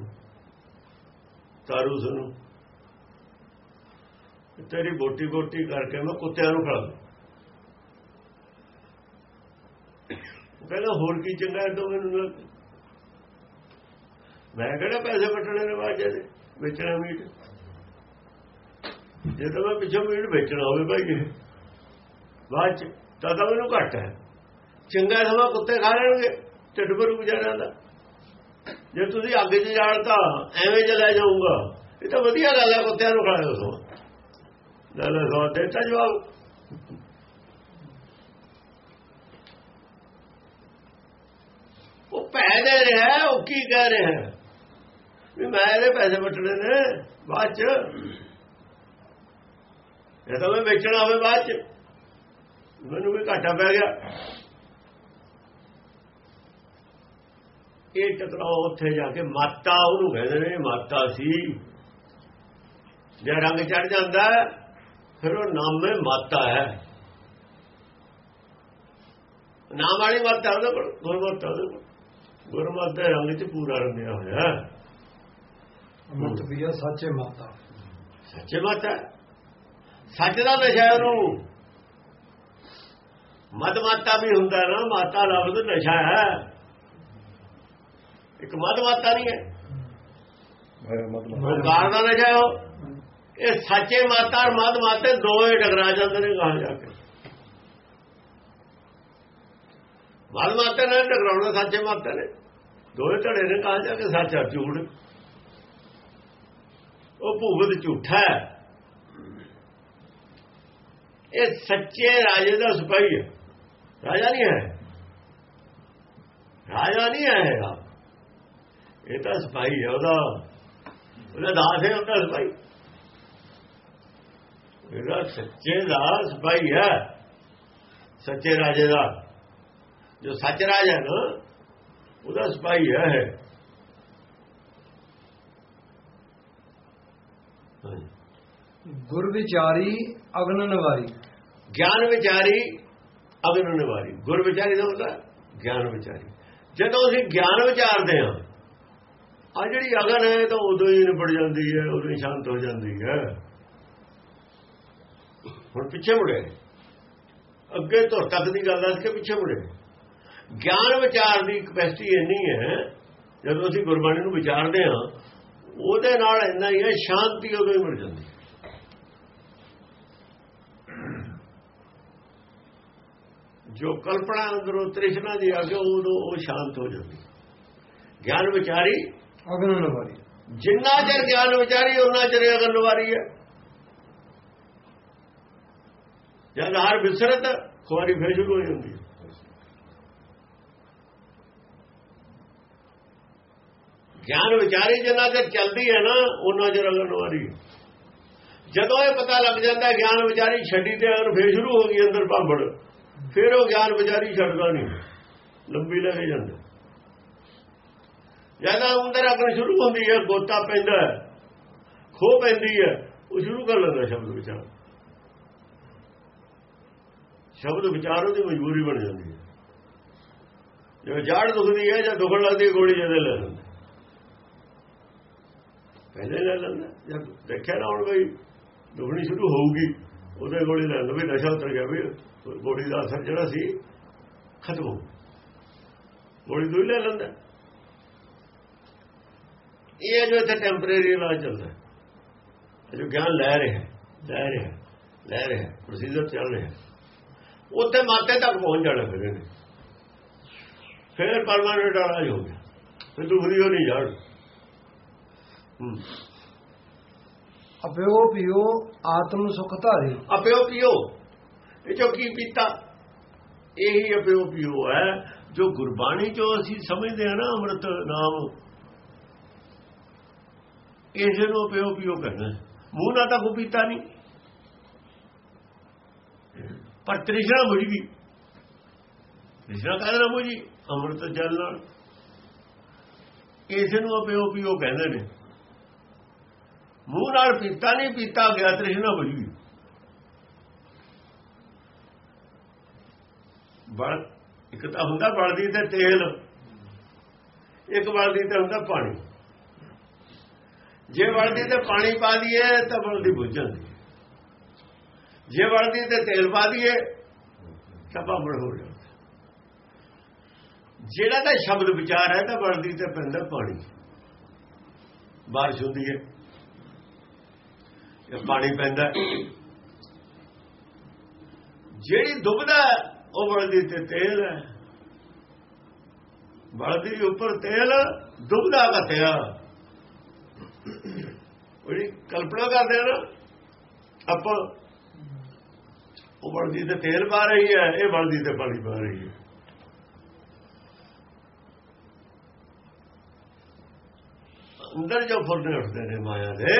ਤਾਰੂਸ ਨੂੰ, ਤੇਰੀ ਬੋਟੀ ਬੋਟੀ ਕਰਕੇ ਮੈਂ ਕੁੱਤਿਆਂ ਨੂੰ ਖਿਲਾ ਦੂੰ ਉਹ ਕਹਿੰਦਾ ਹੋਰ ਕੀ ਚੰਗਾ ਹੈ ਮੈਨੂੰ ਮੈਂ ਕਿਹੜਾ ਪੈਸੇ ਵਟਣੇ ਨੇ ਬਾਜੇ ਦੇ ਵੇਚਣਾ ਮੀਟ? ਜੇ ਤਾਂ ਮੈਂ ਪਿੱਛੋਂ ਮੀਟ ਵੇਚਣਾ ਹੋਵੇ ਭਾਈ ਇਹ। ਬਾਅਦ ਚ, ਤਾਂ ਤਾਂ ਮੈਨੂੰ ਘੱਟ ਹੈ। ਚੰਗਾ ਸਮਾਂ ਕੁੱਤੇ ਖਾ ਲੈਣਗੇ, ਢਿੱਡ ਭਰੂ ਵਿਚਾਰਿਆਂ ਦਾ। ਜੇ ਤੁਸੀਂ ਅੱਗ 'ਚ ਜਾੜਤਾ, ਐਵੇਂ ਚ ਲੈ ਜਾਊਗਾ। ਇਹ ਤਾਂ ਵਧੀਆ ਗੱਲ ਹੈ, ਕੁੱਤਿਆਂ ਨੂੰ ਖਾਇਆ ਸੋ। ਲੈ ਲੈ ਸੋ, ਦੇਤਾ ਜਵਾਬ। ਉਹ ਪੈ ਦੇ ਰਿਹਾ, ਉਹ ਕੀ ਕਹਿ ਰਿਹਾ? ਵੀ ਮੈਂ ਇਹਦੇ ਪੈਸੇ ਵਟਣੇ ਨੇ ਬਾਅਦ ਚ। ਇਹ ਤਾਂ ਮੈਂ ਵੇਚਣਾ ਹੋਵੇ ਬਾਅਦ ਚ। ਮੈਨੂੰ ਵੀ ਘਾਟਾ ਪੈ ਗਿਆ। ਇਹ ਟਕਰਾਓ ਉੱਥੇ ਜਾ ਕੇ ਮਾਤਾ ਉਹਨੂੰ ਕਹਿੰਦੇ ਨੇ, ਮਾਤਾ ਸੀ। ਜੇ ਰੰਗ ਚੜ ਜਾਂਦਾ, ਫਿਰ ਉਹ ਨਾਮੇ ਮਾਤਾ ਹੈ। ਨਾਮ ਵਾਲੀ ਮਾਤਾ ਉਹਦੇ ਕੋਲ ਗੁਰਮਤਿ ਉਹਦੇ ਕੋਲ। ਗੁਰਮਤਿ ਦੇ ਰੰਗ 'ਚ ਪੂਰਾ ਰੰਗਿਆ ਹੋਇਆ ਹੈ। ਅੰਮ੍ਰਿਤ ਪੀਆ ਸਾਚੇ ਮਾਤਾ ਸੱਚੇ ਮਾਤਾ ਹੈ। ਸੱਚ ਦਾ ਨਸ਼ਾ ਹੈ ਉਹਨੂੰ। ਮਦ ਮਾਤਾ ਵੀ ਹੁੰਦਾ ਨਾ ਮਾਤਾ ਲਫ਼ਜ਼ ਨਸ਼ਾ ਹੈ। ਇੱਕ ਮਦ ਮਾਤਾ ਨਹੀਂ ਹੈ। ਓਕਾਰ ਦਾ ਨਸ਼ਾ ਹੈ ਉਹ। ਇਹ ਸੱਚੇ ਮਾਤਾ ਔਰ ਮਦ ਮਾਤੇ ਦੋਏ ਟਕਰਾ ਜਾਂਦੇ ਨੇ ਕਹਾਂ ਜਾ ਕੇ। ਮਦ ਮਾਤਾ ਨਾਲ ਟਕਰਾਉਣਾ ਸੱਚੇ ਮਾਤਾ ਨੇ ਦੋਏ ਧੜੇ ਨੇ ਕਹਾਂ ਜਾ ਕੇ ਸੱਚ ਆ, ਝੂਠ। ਉਹ ਭੂਗਤ ਝੂਠਾ ਹੈ। ਇਹ ਸੱਚੇ ਰਾਜੇ ਦਾ ਸਿਪਾਹੀ ਹੈ। ਰਾਜਾ ਨਹੀਂ ਹੈ। ਰਾਜਾ ਨਹੀਂ ਹੈ ਇਹ ਤਾਂ ਸਿਪਾਹੀ ਹੈ ਉਹਦਾ। ਉਹਦਾ ਦਾਸ ਹੈ, ਉਹਦਾ ਸਿਪਾਹੀ। ਇਹਦਾ ਸੱਚੇ ਦਾ ਸਿਪਾਹੀ ਹੈ। ਸੱਚੇ ਰਾਜੇ ਦਾ। ਜੋ ਸੱਚ ਰਾਜਾ ਹੈ ਨਾ ਉਹਦਾ ਸਿਪਾਹੀ ਹੈ ਗੁਰ ਵਿਚਾਰੀ ਅਗਨ ਨਿਵਾਰੀ ਗਿਆਨ ਵਿਚਾਰੀ ਅਗਨ ਨਿਵਾਰੀ ਗੁਰ ਵਿਚਾਰੀ ਦਾ ਹੁੰਦਾ ਗਿਆਨ ਵਿਚਾਰੀ ਜਦੋਂ ਅਸੀਂ ਗਿਆਨ ਵਿਚਾਰਦੇ ਹਾਂ ਆ ਜਿਹੜੀ ਅਗਨ ਹੈ ਤਾਂ ਉਦੋਂ ਹੀ ਨਿਬੜ ਜਾਂਦੀ ਹੈ ਉਦੋਂ ਹੀ ਸ਼ਾਂਤ ਹੋ ਜਾਂਦੀ ਹੈ ਹੁਣ ਪਿੱਛੇ ਮੁੜੇ ਅੱਗੇ ਤੋਂ ਤੱਕ ਦੀ ਗੱਲ ਦੱਸ ਕੇ ਪਿੱਛੇ ਮੁੜੇ ਗਿਆਨ ਵਿਚਾਰ ਦੀ ਕਪੈਸਿਟੀ ਇੰਨੀ ਹੈ ਜਦੋਂ ਅਸੀਂ ਗੁਰਬਾਣੀ ਨੂੰ ਵਿਚਾਰਦੇ ਹਾਂ ਉਹਦੇ ਨਾਲ ਇੰਨਾ ਹੀ ਹੈ ਸ਼ਾਂਤੀ ਉਦੋਂ ਹੀ ਮਿਲ ਜਾਂਦੀ ਜੋ ਕਲਪਨਾ ਅੰਦਰੋਂ ਤ੍ਰਿਸ਼ਨਾ ਦੀ ਆ ਕੇ ਉਦੋਂ ਉਹ ਸ਼ਾਂਤ ਹੋ ਜਾਂਦੀ ਗਿਆਨ ਵਿਚਾਰੀ ਅਗਨ ਨਿਵਾਰੀ ਜਿੰਨਾ ਚਿਰ ਗਿਆਨ ਵਿਚਾਰੀ ਉਹਨਾਂ ਚਿਰ ਅਗਨ ਨਿਵਾਰੀ ਹੈ। ਜਦ ਹਰ ਵਿਸਰਤ ਖੁਆਰੀ ਫੇਰ ਸ਼ੁਰੂ ਹੋ ਜਾਂਦੀ ਹੈ ਗਿਆਨ ਵਿਚਾਰੀ ਜਿੰਨਾ ਚਿਰ ਚੱਲਦੀ ਹੈ ਨਾ ਉਹਨਾਂ ਚਿਰ ਅਗਨ ਨਿਵਾਰੀ ਜਦੋਂ ਇਹ ਪਤਾ ਲੱਗ ਜਾਂਦਾ ਗਿਆਨ ਵਿਚਾਰੀ ਛੱਡੀ ਤੇ ਅਗਰ ਫੇਰ ਸ਼ੁਰੂ ਹੋ ਗਈ ਅੰਦਰ ਭਾਂਬੜ। ਫਿਰ ਉਹ ਗਿਆਨ ਵਿਚਾਰੀ ਛੱਡਦਾ ਨਹੀਂ। ਲੰਬੀ ਲੈ ਕੇ ਜਾਂਦਾ। ਜਦੋਂ ਅੰਦਰ ਅਗਨ ਸ਼ੁਰੂ ਹੁੰਦੀ ਹੈ, ਗੋਤਾ ਪੈਂਦਾ ਹੈ ਖੋ ਪੈਂਦੀ ਹੈ, ਉਹ ਸ਼ੁਰੂ ਕਰ ਲੈਂਦਾ ਸ਼ਬਦ ਵਿਚਾਰ। ਸ਼ਬਦ ਵਿਚਾਰ ਉਹਦੀ ਮਜਬੂਰੀ ਬਣ ਜਾਂਦੀ ਹੈ। ਜਿਵੇਂ ਜਾੜ ਦੁਖਦੀ ਹੈ ਜਾਂ ਦੁਖਣ ਲੱਗਦੀ ਹੈ, ਗੋਲੀ ਜਦੇ ਲੈ ਪਹਿਲੇ ਲੈ ਲੈਂਦਾ ਜਦ ਦੇਖਿਆ ਨਾ ਹੁਣ ਬਈ ਦੁਖਣੀ ਸ਼ੁਰੂ ਹੋਊਗੀ, ਉਹਦੇ ਗੋਲੀ ਲੈ ਲੈਂਦਾ ਵੀ ਨਸ਼ਾ ਉਤਰ ਗਿਆ ਵੀ ਗੋਲੀ ਦਾ ਅਸਰ ਜਿਹੜਾ ਸੀ, ਖਤਮ ਹੋ ਗੋਲੀ ਹੀ ਲੈ ਲੈਂਦਾ ਇਹ ਜੋ ਇੱਥੇ ਟੈਂਪਰੇਰੀ ਇਲਾਜ ਚੱਲਦਾ ਜੋ ਗਿਆਨ ਲੈ ਰਿਹਾ ਲੈ ਰਿਹਾ ਲੈ ਰਿਹਾ ਪ੍ਰੋਸੀਜਰ ਚੱਲ ਰਿਹਾ ਉੱਥੇ ਮਾਤੇ ਤੱਕ ਪਹੁੰਚ ਜਾਣਾ ਫਿਰ ਇਹਨੇ। ਫਿਰ ਪਰਮਾਨੈਂਟ ਇਲਾਜ ਹੋ ਗਿਆ। ਫਿਰ ਦੁਖਦੀ ਉਹ ਨਹੀਂ ਜਾਣ। ਅਪਿਓ ਪਿਓ ਆਤਮ ਸੁਖ ਧਾਰੀ। ਅਪਿਓ ਪੀਓ। ਇਹ ਜੋ ਕੀ ਪੀਤਾ? ਇਹੀ ਅਪਿਓ ਪੀਓ ਹੈ ਜੋ ਗੁਰਬਾਣੀ ਚੋਂ ਅਸੀਂ ਸਮਝਦੇ ਹਾਂ ਨਾ ਅੰਮ੍ਰਿਤ ਨਾਮ। ਇਸ ਨੂੰ ਅਪਿਓ ਪੀਓ ਕਰਨਾ ਮੂੰਹ ਨਾਲ ਤਾਂ ਕੋ ਪੀਤਾ ਨਹੀਂ। ਪਰ ਤ੍ਰਿਸ਼ਨਾ ਮੁਝ ਗਈ। ਤ੍ਰਿਸ਼ਨਾ ਕਾਹਦੇ ਮੁਝੀ ਅੰਮ੍ਰਿਤ ਜਲ ਨਾਲ। ਇਸੇ ਨੂੰ ਪਿਓ ਪੀਓ ਕਹਿੰਦੇ ਨੇ। ਮੂੰਹ ਨਾਲ ਪੀਤਾ ਨਹੀਂ, ਪੀਤਾ ਗਿਆ, ਤ੍ਰਿਸ਼ਨਾ ਬੁਝੀ ਬਲ, ਇੱਕ ਤਾਂ ਹੁੰਦਾ ਬਲਦੀ ਤੇ ਤੇਲ, ਇੱਕ ਬਲਦੀ ਤੇ ਹੁੰਦਾ ਪਾਣੀ। ਜੇ ਬਲਦੀ ਤੇ ਪਾਣੀ ਪਾ ਦਈਏ, ਤਾਂ ਬਲਦੀ ਬੁੱਝ ਜਾਂਦੀ ਹੈ। ਜੇ ਬਲਦੀ ਤੇ ਤੇਲ ਪਾ ਦਈਏ, ਤਾਂ ਭਾਂਬੜ ਹੋ ਜਾਂਦਾ। ਜਿਹੜਾ ਤਾਂ ਸ਼ਬਦ ਵਿਚਾਰ ਹੈ, ਤਾਂ ਬਲਦੀ ਤੇ ਪੈਂਦਾ ਪਾਣੀ। ਬਾਰਿਸ਼ ਹੁੰਦੀ ਹੈ। ਪਾਣੀ ਪੈਂਦਾ ਜਿਹੜੀ ਦੁਬਦਾ ਉਹ ਬਲਦੀ ਤੇ ਤੇਲ ਹੈ। ਬਲਦੀ ਉੱਪਰ ਤੇਲ, ਦੁਬਦਾ ਘਟਿਆ ਉਹਦੀ ਕਲਪਨਾ ਕਰਦੇ ਆ ਨਾ, ਆਪਾਂ ਉਹ ਬਲਦੀ ਤੇ ਤੇਲ ਪਾ ਰਹੀ ਹੈ, ਇਹ ਬਲਦੀ ਤੇ ਪਾਣੀ ਪਾ ਰਹੀ ਹੈ। ਅੰਦਰ ਜੋ ਫੁਰਨੇ ਉੱਠਦੇ ਨੇ ਮਾਇਆ ਦੇ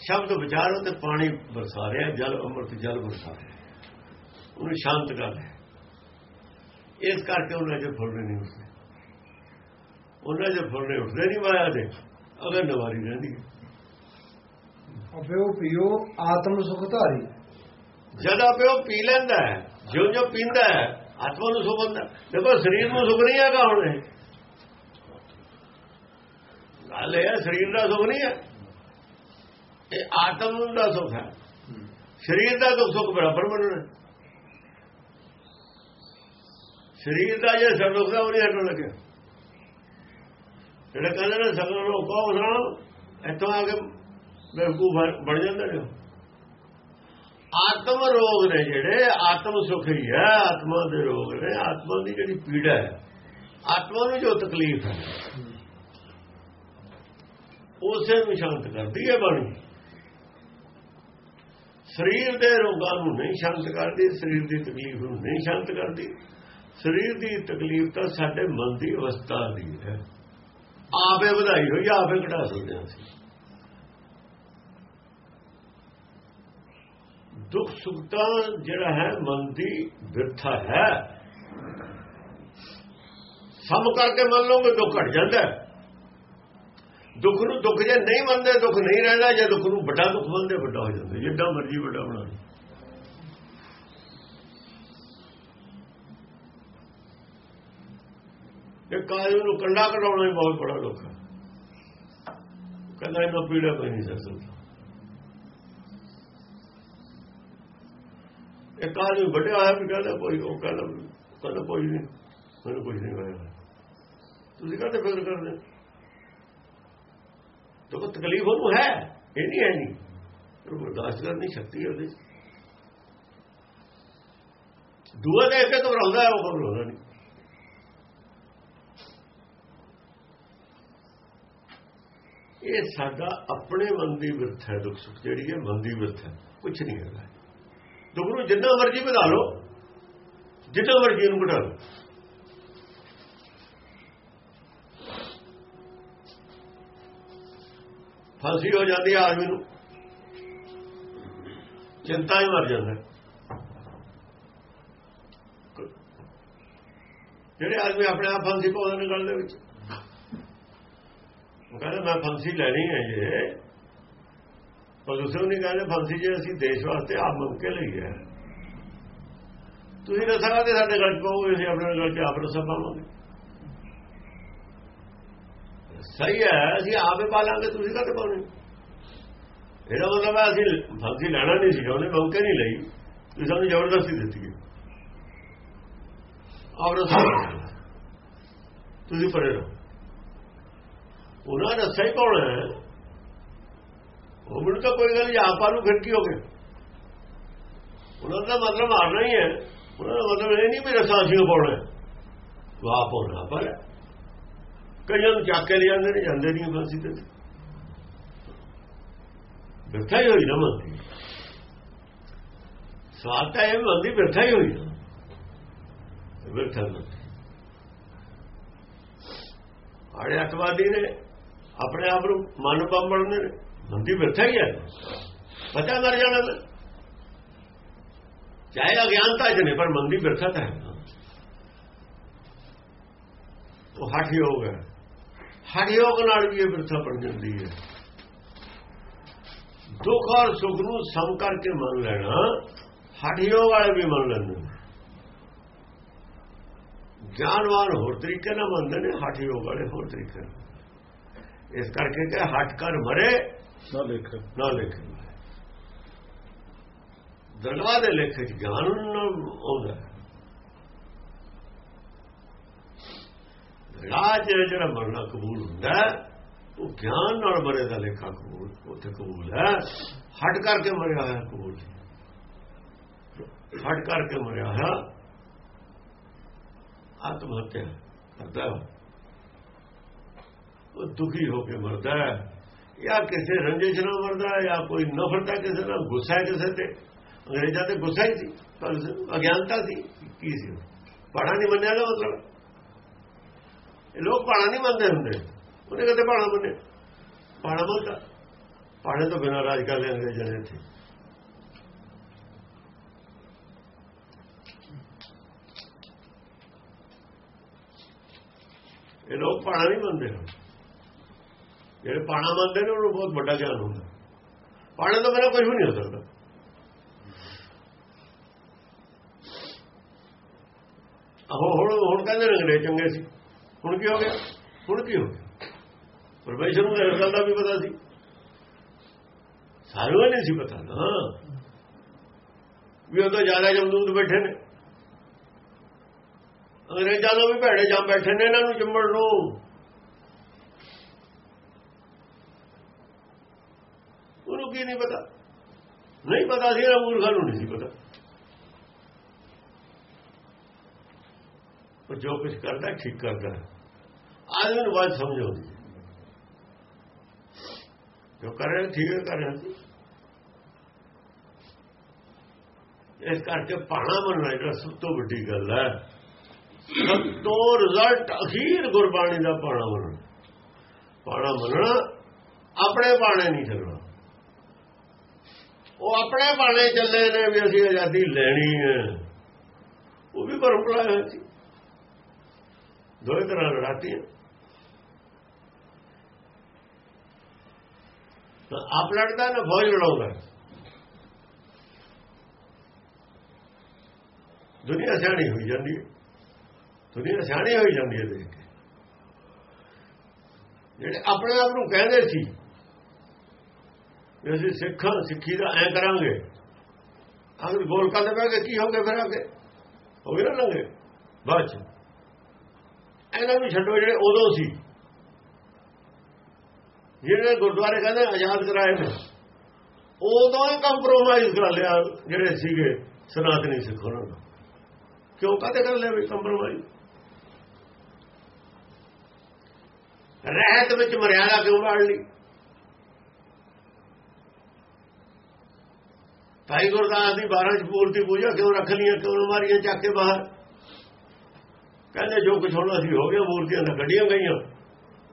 ਸ਼ਬਦ ਵਿਚਾਰੋ ਤੇ ਪਾਣੀ ਬਰਸਾ ਰਿਹਾ ਜਲ ਅੰਮ੍ਰਿਤ ਜਲ ਬਰਸਾ ਰਿਹਾ। ਉਹਨੂੰ ਸ਼ਾਂਤ ਕਰ ਰਿਹਾ ਇਸ ਕਰਕੇ ਉਹਨਾਂ ਦੇ ਫੁਰਨੇ ਨਹੀਂ ਉੱਠਦੇ। ਉਹਨਾਂ ਦੇ ਫੁਰਨੇ ਉੱਠਦੇ ਨਹੀਂ ਮਾਇਆ ਦੇ। ਅਗਰ ਨਵਾਰੀ ਰਹਿੰਦੀ ਅਬਿਓ ਪੀਓ ਆਤਮ ਸੁਖ ਧਾਰੀ ਜਦ ਆਪੇ ਉਹ ਪੀ ਲੈਂਦਾ ਹੈ ਜਿਉਂ ਜਿਉਂ ਪੀਂਦਾ ਹੈ ਆਤਮਾ ਨੂੰ ਸੁਖ ਹੁੰਦਾ। ਦੇਖੋ ਸਰੀਰ ਨੂੰ ਸੁਖ ਨਹੀਂ ਹੈਗਾ ਹੁਣ ਇਹ। ਗੱਲ ਇਹ ਸਰੀਰ ਦਾ ਸੁਖ ਨਹੀਂ ਹੈ। ਇਹ ਆਤਮ ਦਾ ਸੁਖ ਹੈ। ਸਰੀਰ ਦਾ ਦੁੱਖ ਸੁਖ ਬਰਾਬਰ ਮੰਨਣਾ ਸਰੀਰ ਦਾ ਜੇ ਸਭ ਦੁੱਖ ਦਾ ਉਹ ਨਹੀਂ ਹਟਣ ਲੱਗਿਆ। ਜਿਹੜੇ ਕਹਿੰਦੇ ਨੇ, ਸਗਲ ਲੋਕ ਉਸ ਨਾਲ ਇੱਥੋਂ ਆ ਕੇ ਬੇਵਕੂਫ ਬਣ ਜਾਂਦੇ ਨੇ ਆਤਮ ਰੋਗ ਨੇ ਜਿਹੜੇ, ਆਤਮ ਸੁਖ ਹੀ ਹੈ, ਆਤਮਾ ਦੇ ਰੋਗ ਨੇ, ਆਤਮਾ ਦੀ ਜਿਹੜੀ ਪੀੜਾ ਹੈ, ਆਤਮਾ ਨੂੰ ਜੋ ਤਕਲੀਫ ਹੈ, ਉਸੇ ਨੂੰ ਸ਼ਾਂਤ ਕਰਦੀ ਹੈ ਬਾਣੀ। ਸਰੀਰ ਦੇ ਰੋਗਾਂ ਨੂੰ ਨਹੀਂ ਸ਼ਾਂਤ ਕਰਦੀ, ਸਰੀਰ ਦੀ ਤਕਲੀਫ ਨੂੰ ਨਹੀਂ ਸ਼ਾਂਤ ਕਰਦੀ। ਸਰੀਰ ਦੀ ਤਕਲੀਫ ਤਾਂ ਸਾਡੇ ਮਨ ਦੀ ਅਵਸਥਾ ਦੀ ਹੈ। ਆਪੇ ਵਧਾਈ ਹੋਈ, ਆਪੇ ਘਟਾ ਸਕਦੇ ਹਾਂ ਅਸੀਂ। ਦੁੱਖ ਸੁੱਖ ਤਾਂ ਜਿਹੜਾ ਹੈ, ਮਨ ਦੀ ਵਿਰਥਾ ਹੈ। ਸਮ ਕਰਕੇ ਮੰਨ ਲਓਗੇ ਦੁੱਖ ਘਟ ਜਾਂਦਾ ਹੈ। ਦੁੱਖ ਨੂੰ ਦੁੱਖ ਜੇ ਨਹੀਂ ਮੰਨਦੇ, ਦੁੱਖ ਨਹੀਂ ਰਹਿੰਦਾ, ਜੇ ਦੁੱਖ ਨੂੰ ਵੱਡਾ ਦੁੱਖ ਮੰਨਦੇ, ਵੱਡਾ ਹੋ ਜਾਂਦਾ। ਜਿੱਦਾਂ ਮਰਜ਼ੀ ਵੱਡਾ ਬਣਾ ਲਓ। ਇਹ ਕਾਜ ਨੂੰ ਕੰਡਾ ਕਢਾਉਣਾ ਹੀ ਬਹੁਤ ਬੜਾ ਦੁੱਖ ਹੈ। ਕਹਿੰਦਾ ਇਹਨਾਂ ਪੀੜਾ ਕੋਈ ਨਹੀਂ ਸਕਦਾ। ਇਹ ਕਾਜ ਨੂੰ ਵੱਡਿਆ ਹੋਇਆ ਵੀ ਕਹਿੰਦਾ ਕੋਈ, ਉਹ ਕਹਿੰਦਾ ਕਹਿੰਦਾ ਕੋਈ ਨਹੀਂ, ਮੈਨੂੰ ਕੁਝ ਨਹੀਂ ਹੋਇਆ। ਤੁਸੀਂ ਕਹਿੰਦੇ ਫਿਕਰ ਕਰਦੇ? ਤਾਂ ਤਕਲੀਫ ਉਹਨੂੰ ਹੈ, ਇਹ ਨਹੀਂ ਹੈ ਨਹੀਂ ਉਹ ਬਰਦਾਸ਼ਤ ਕਰਨ ਦੀ ਸ਼ਕਤੀ ਹੈ ਉਹਦੇ ਦੂਆ ਦੇ ਕੇ ਘਬਰਾਉਂਦਾ ਉਹ ਘਬਰਾਉਂਦਾ ਨਹੀਂ। ਇਹ ਸਾਡਾ ਆਪਣੇ ਮਨ ਦੀ ਵਿਰਥ ਹੈ, ਦੁੱਖ ਸੁੱਖ ਜਿਹੜੀ ਹੈ, ਮਨ ਦੀ ਵਿਰਥ ਹੈ ਕੁਝ ਨਹੀਂ ਹੈਗਾ। ਦੁੱਖ ਨੂੰ ਜਿੰਨਾ ਮਰਜ਼ੀ ਵਧਾ ਲਓ, ਜਿੰਨਾ ਮਰਜ਼ੀ ਇਹਨੂੰ ਘਟਾ ਲਓ। ਫਾਂਸੀ ਹੋ ਜਾਂਦੀ ਹੈ ਆਦਮੀ ਨੂੰ। ਚਿੰਤਾ ਹੀ ਮਰ ਜਾਂਦਾ। ਜਿਹੜੇ ਆਦਮੀ ਆਪਣੇ ਆਪ ਫਾਂਸੀ ਪਾਉਂਦੇ ਨੇ ਗੱਲ ਦੇ ਵਿੱਚ। ਉਹ ਕਹਿੰਦਾ, ਮੈਂ ਫਾਂਸੀ ਲੈਣੀ ਹੈ ਜੇ ਪਰ ਦੂਸਰੇ ਨੇ ਕਹਿੰਦੇ, ਫਾਂਸੀ ਜੇ ਅਸੀਂ ਦੇਸ਼ ਵਾਸਤੇ ਆਪ ਮੰਗ ਕੇ ਲਈ ਹੈ। ਤੁਸੀਂ ਦੱਸਾਂਗਾ ਤੇ ਸਾਡੇ ਗੱਲ ਪਾਓਗੇ, ਅਸੀਂ ਆਪਣੇ ਗੱਲ ਚ ਆਪ ਰਸਾ ਪਾਵਾਂਗੇ। ਸਹੀ ਹੈ, ਅਸੀਂ ਆਪੇ ਪਾਲਾਂਗੇ ਤੁਸੀਂ ਕਾਹਤੇ ਪਾਉਣੇ? ਇਹਦਾ ਮਤਲਬ ਹੈ ਅਸੀਂ ਫਾਂਸੀ ਲੈਣਾ ਨਹੀਂ ਸੀ, ਉਹਨੇ ਮੌਕੇ ਨਹੀਂ ਲਈ। ਤੁਸੀਂ ਸਾਨੂੰ ਜ਼ਬਰਦਸਤੀ ਦਿੱਤੀ ਹੈ। ਆਪ ਰਸਾ ਤੁਸੀਂ ਪਰੇ ਰਹੋ। ਉਹਨਾਂ ਦਾ ਸਹੀ ਪਾਉਣਾ ਹੈ? ਉਹ ਮੈਨੂੰ ਤਾਂ ਕੋਈ ਗੱਲ ਨਹੀਂ, ਆਪਾਂ ਨੂੰ ਫਿਰ ਕੀ ਹੋ ਗਿਆ? ਉਹਨਾਂ ਦਾ ਮਤਲਬ ਮਾਰਨਾ ਹੀ ਹੈ। ਉਹਨਾਂ ਦਾ ਮਤਲਬ ਇਹ ਨਹੀਂ ਵੀ ਰਸਾ ਸੀ ਪਾਉਣਾ ਵਾਪ ਹੋਣਾ ਪਰ ਕਈਆਂ ਨੂੰ ਚੱਕ ਕੇ ਲੈ ਜਾਂਦੇ ਨੇ, ਜਾਂਦੇ ਨਹੀਂ ਫਾਂਸੀ ਤੇ ਬਿਰਥਾ ਹੀ ਹੋਈ ਨਾ ਮੰਦੀ। ਸਵਾਲ ਤਾਂ ਇਹ ਮੰਦੀ ਬਿਰਥਾ ਹੀ ਹੋਈ ਨਾ ਬਿਰਥਾ ਮੰਦੀ ਆੜੇ ਅਤਵਾਦੀ ਨੇ ਆਪਣੇ ਆਪ ਨੂੰ ਮਨ ਬੰਬਣ ਨੇ, ਮੰਦੀ ਬਿਰਥਾ ਹੀ ਹੈ ਪਤਾ ਕਰ ਜਾਣਾ ਚਾਹੇ ਅਗਿਆਨਤਾ ਜਨੇ ਪਰ ਮੰਦੀ ਬਿਰਥਾ ਤਾਂ ਹੈ। ਉਹ ਹੱਠ ਹੀ ਹੋ ਗਿਆ। ਹਰਿਯੋਗ ਨਾਲ ਵੀ ਇਹ ਬਿਰਥਾ ਬਣ ਜਾਂਦੀ ਹੈ। ਦੁੱਖ ਔਰ ਸੁੱਖ ਨੂੰ ਸਮ ਕਰਕੇ ਮੰਨ ਲੈਣਾ ਹਰਿਯੋਗ ਵਾਲੇ ਵੀ ਮੰਨ ਲੈਂਦੇ ਨੇ। ਗਿਆਨਵਾਨ ਹੋਰ ਤਰੀਕੇ ਨਾਲ ਮੰਨਦੇ ਨੇ ਹਠਯੋਗ ਵਾਲੇ ਹੋਰ ਤਰੀਕੇ ਨਾਲ। ਇਸ ਕਰਕੇ ਕਿ ਹਟ ਕਰ ਮਰੇ ਨਾ ਦੇਖ ਨਾ ਲਿਖੇ ਦਰਗਾਹ ਦੇ ਲੇਖ ਗਿਆਨ ਨੂੰ ਆਉਂਦਾ ਰਾਜ ਜਿਹੜਾ ਮਰਨਾ ਕਬੂਲ ਹੁੰਦਾ ਉਹ ਗਿਆਨ ਨਾਲ ਮਰੇ ਦਾ ਲੇਖਾ ਕਬੂਲ, ਉੱਥੇ ਕਬੂਲ ਹੈ। ਹਟ ਕਰਕੇ ਮਰਿਆ ਹੋਇਆ ਕਬੂਲ ਹਟ ਕਰਕੇ ਮਰਿਆ ਹੋਇਆ ਆਤਮ ਹੱਤਿਆ ਕਰਦਾ ਉਹ ਦੁਖੀ ਹੋ ਕੇ ਮਰਦਾ ਹੈ, ਜਾਂ ਕਿਸੇ ਰੰਜਿਸ਼ ਨਾਲ ਮਰਦਾ ਹੈ, ਜਾਂ ਕੋਈ ਨਫ਼ਰਤ ਹੈ ਕਿਸੇ ਨਾਲ, ਗੁੱਸਾ ਹੈ ਕਿਸੇ ਤੇ। ਅੰਗਰੇਜ਼ਾਂ ਤੇ ਗੁੱਸਾ ਹੀ ਸੀ, ਪਰ ਅਗਿਆਨਤਾ ਸੀ। ਕੀ ਸੀ ਪੜਾ ਨਹੀਂ ਮੰਨਿਆ ਦਾ ਮਤਲਬ? ਲੋਕ ਪੜਾ ਨਹੀਂ ਮੰਨਦੇ ਹੁੰਦੇ। ਉਹਨੇ ਕਦੇ ਪੜਾ ਮੰਨੇ। ਪੜਾ ਮੰਨਦਾ। ਪੜੇ ਤੋਂ ਬਿਨਾਂ ਰਾਜ ਕਰ ਲਿਆ ਅੰਗਰੇਜ਼ਾਂ ਇੱਥੇ। ਇਹ ਲੋਕ ਪੜਾ ਨਹੀਂ ਮੰਨਦੇ। ਜਿਹੜੇ ਪਾਣਾ ਮੰਨਦੇ ਨੇ, ਉਹਨੂੰ ਬਹੁਤ ਵੱਡਾ ਗਿਆਨ ਹੁੰਦਾ। ਪਾਣੇ ਤੋਂ ਬਿਨਾਂ ਕੁਝ ਵੀ ਨਹੀਂ ਹੋ ਸਕਦਾ। ਆਹੋ, ਹੁਣ ਹੁਣ ਕਹਿੰਦੇ ਨੇ ਅੰਗਰੇਜ਼ ਚੰਗੇ ਸੀ। ਹੁਣ ਕੀ ਹੋ ਗਿਆ? ਹੁਣ ਕੀ ਹੋ ਗਿਆ? ਪਰਮੇਸ਼ਰ ਨੂੰ ਇਸ ਗੱਲ ਦਾ ਵੀ ਪਤਾ ਸੀ। ਸਾਰਿਆਂ ਨੂੰ ਨਹੀਂ ਸੀ ਪਤਾ ਨਾ। ਵੀ ਉਹ ਤਾਂ ਜ਼ਿਆਦਾ ਜਮਦੂਤ ਬੈਠੇ ਨੇ। ਅੰਗਰੇਜ਼ਾਂ ਨੂੰ ਵੀ ਭੈੜੇ ਜੰਮ ਬੈਠੇ ਨੇ ਇਹਨਾਂ ਨੂੰ ਚੰਬੜ ਨੂੰ। ਉਹਨੂੰ ਕੀ ਨਹੀਂ ਪਤਾ? ਨਹੀਂ ਪਤਾ ਸੀ, ਇਹਨਾਂ ਮੂਰਖਾਂ ਨੂੰ ਨਹੀਂ ਸੀ ਪਤਾ। ਉਹ ਜੋ ਕੁਝ ਕਰਦਾ, ਠੀਕ ਕਰਦਾ। ਆਦਮੀ ਨੂੰ ਬਾਤ ਸਮਝ ਆਉਂਦੀ ਜੋ ਕਰ ਰਿਹਾ ਠੀਕ ਹੈ, ਕਰ ਰਿਹਾ ਸੀ ਇਸ ਕਰਕੇ ਭਾਣਾ ਮੰਨਣਾ ਜਿਹੜਾ ਸਭ ਤੋਂ ਵੱਡੀ ਗੱਲ ਹੈ। ਸਭ ਤੋਂ ਰਿਜ਼ਲਟ ਅਖੀਰ ਗੁਰਬਾਣੀ ਦਾ ਭਾਣਾ ਮੰਨਣਾ। ਭਾਣਾ ਮੰਨਣਾ ਆਪਣੇ ਬਾਣੇ ਨਹੀਂ ਚੱਲਣਾ। ਉਹ ਆਪਣੇ ਭਾਣੇ ਚੱਲੇ ਨੇ ਵੀ ਅਸੀਂ ਆਜ਼ਾਦੀ ਲੈਣੀ ਹੈ। ਉਹ ਵੀ ਭਰਮ ਭੁਲਾਇਆ ਹੋਇਆ ਸੀ। ਦੋਏ ਤਰ੍ਹਾਂ ਲੜਾਤੀ ਹੈ ਤਾਂ ਆਪ ਲੜਦਾ ਨਾ ਫੌਜ ਲੜਾਉਂਦਾ। ਦੁਨੀਆ ਸਿਆਣੀ ਹੋਈ ਜਾਂਦੀ ਹੈ। ਦੁਨੀਆ ਸਿਆਣੀ ਹੋਈ ਜਾਂਦੀ ਹੈ ਦੇਖ ਕੇ। ਜਿਹੜੇ ਆਪਣੇ ਆਪ ਨੂੰ ਕਹਿੰਦੇ ਸੀ ਵੀ ਅਸੀਂ ਸਿੱਖਾਂ, ਸਿੱਖੀ ਦਾ ਐ ਕਰਾਂਗੇ। ਅਗਰ ਗੋਲ ਕਰ ਪੈ ਕੀ ਹੋਗੇ ਫਿਰ ਅੱਗੇ ਹੋ ਗਏ ਨਾ ਲੰਗੇ ਬਾਅਦ ਚ। ਇਹਨਾਂ ਨੂੰ ਛੱਡੋ ਜਿਹੜੇ ਉਦੋਂ ਸੀ। ਜਿਹੜੇ ਗੁਰਦੁਆਰੇ ਕਹਿੰਦੇ ਆਜ਼ਾਦ ਕਰਾਏ ਨੇ ਉਦੋਂ ਹੀ ਕੰਪਰੋਮਾਈਜ਼ ਕਰ ਲਿਆ ਜਿਹੜੇ ਸੀਗੇ, ਸਨਾਤਨੀ ਸਿੱਖ ਉਹਨਾਂ ਦਾ। ਕਿਉਂ ਕਾਤੇ ਕਰ ਲਿਆ ਵੀ ਕੰਪਰੋਮਾਈਜ਼ ਰਹਿਤ ਵਿੱਚ ਮਰਿਆਦਾ ਕਿਉਂ ਵਾੜ ਲਈ? ਭਾਈ ਗੁਰਦਾਸ ਦੀ 12 ਚ ਪੂਰਤੀ ਪੂਜਾ ਕਿਉਂ ਰੱਖ ਲਈਆਂ, ਕਿਉਂ ਮਾਰੀਆਂ ਚੱਕ ਕੇ ਬਾਹਰ? ਕਹਿੰਦੇ ਜੋ ਕੁਝ ਹੋਣਾ ਸੀ ਹੋ ਗਿਆ, ਮੂਰਤੀਆਂ ਤਾਂ ਕੱਢੀਆਂ ਗਈਆਂ।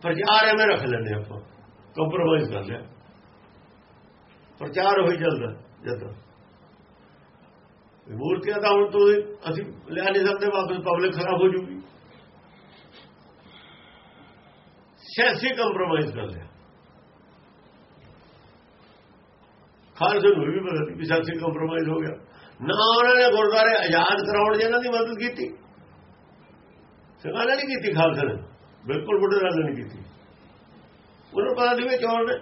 ਪ੍ਰਚਾਰ ਐਵੇਂ ਰੱਖ ਲੈਂਦੇ ਆਪਾਂ। ਕੰਪਰੋਮਾਈਜ਼ ਕਰ ਲਿਆ। ਪ੍ਰਚਾਰ ਹੋਈ ਚੱਲਦਾ ਜਦੋਂ। ਮੂਰਤੀਆਂ ਤਾਂ ਹੁਣ ਤੋਂ ਅਸੀਂ ਲਿਆ ਨਹੀਂ ਸਕਦੇ, ਵਾਪਸ ਪਬਲਿਕ ਖਰਾਬ ਹੋ ਜੂਗੀ। ਸਿਆਸੀ ਕੰਪਰੋਮਾਈਜ਼ ਕਰ ਲਿਆ। ਖਾਲਸੇ ਨੂੰ ਵੀ ਪਤਾ ਸੀ ਸਿਆਸੀ ਕੰਪਰੋਮਾਈਜ਼ ਹੋ ਗਿਆ। ਨਾ ਉਹਨਾਂ ਨੇ ਗੁਰਦੁਆਰੇ ਆਜ਼ਾਦ ਕਰਾਉਣ ਜਿਹਨਾਂ ਦੀ ਮਦਦ ਕੀਤੀ। ਸਿੰਘਾਂ ਨੇ ਨਹੀਂ ਕੀਤੀ, ਖਾਲਸੇ ਨੇ। ਬਿਲਕੁਲ ਬੁੱਢੇ ਰਾਜ ਨੇ ਨਹੀਂ ਕੀਤੀ। ਉਹਨੂੰ ਪਤਾ ਨਹੀਂ ਵੀ ਚੋਰ ਨੇ।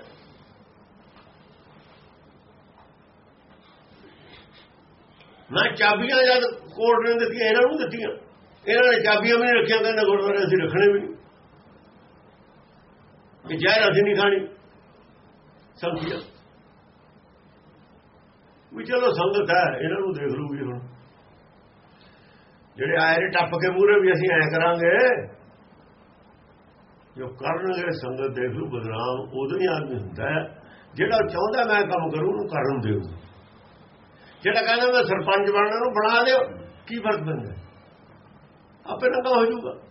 ਮੈਂ ਚਾਬੀਆਂ ਜਦ ਕੋਰਟ ਨੇ ਦਿੱਤੀਆਂ, ਇਹਨਾਂ ਨੂੰ ਦਿੱਤੀਆਂ। ਇਹਨਾਂ ਨੇ ਚਾਬੀਆਂ ਵੀ ਨਹੀਂ ਰੱਖੀਆਂ, ਕਹਿੰਦੇ ਗੁਰਦੁਆਰੇ ਅਸੀਂ ਰੱਖਣੇ ਵੀ ਨਹੀਂ। ਕਿ ਜ਼ਹਿਰ ਅਸੀਂ ਨਹੀਂ ਖਾਣੀ। ਸਮਝਿਆ? ਵੀ ਚਲੋ ਸੰਗਤ ਹੈ, ਇਹਨਾਂ ਨੂੰ ਦੇਖ ਲੂਗੀ ਹੁਣ। ਜਿਹੜੇ ਆਏ ਨੇ, ਟੱਪ ਕੇ ਮੂਰੇ ਵੀ ਅਸੀਂ ਐ ਕਰਾਂਗੇ। ਜੋ ਕਰਨਗੇ ਸੰਗਤ ਦੇਖ ਲੂ ਬਦਨਾਮ ਉਦੋਂ ਹੀ ਆਦਮੀ ਹੁੰਦਾ ਜਿਹੜਾ ਚਾਹੁੰਦਾ ਮੈਂ ਕੰਮ ਕਰੂੰ, ਉਹਨੂੰ ਕਰਨ ਦਿਓ। ਜਿਹੜਾ ਕਹਿੰਦਾ ਮੈਂ ਸਰਪੰਚ ਬਣਨਾ ਨੂੰ ਬਣਾ ਦਿਓ। ਕੀ ਫ਼ਰਕ ਪੈਂਦਾ? ਆਪੇ ਨੰਗਾ ਹੋ ਜਾਊਗਾ।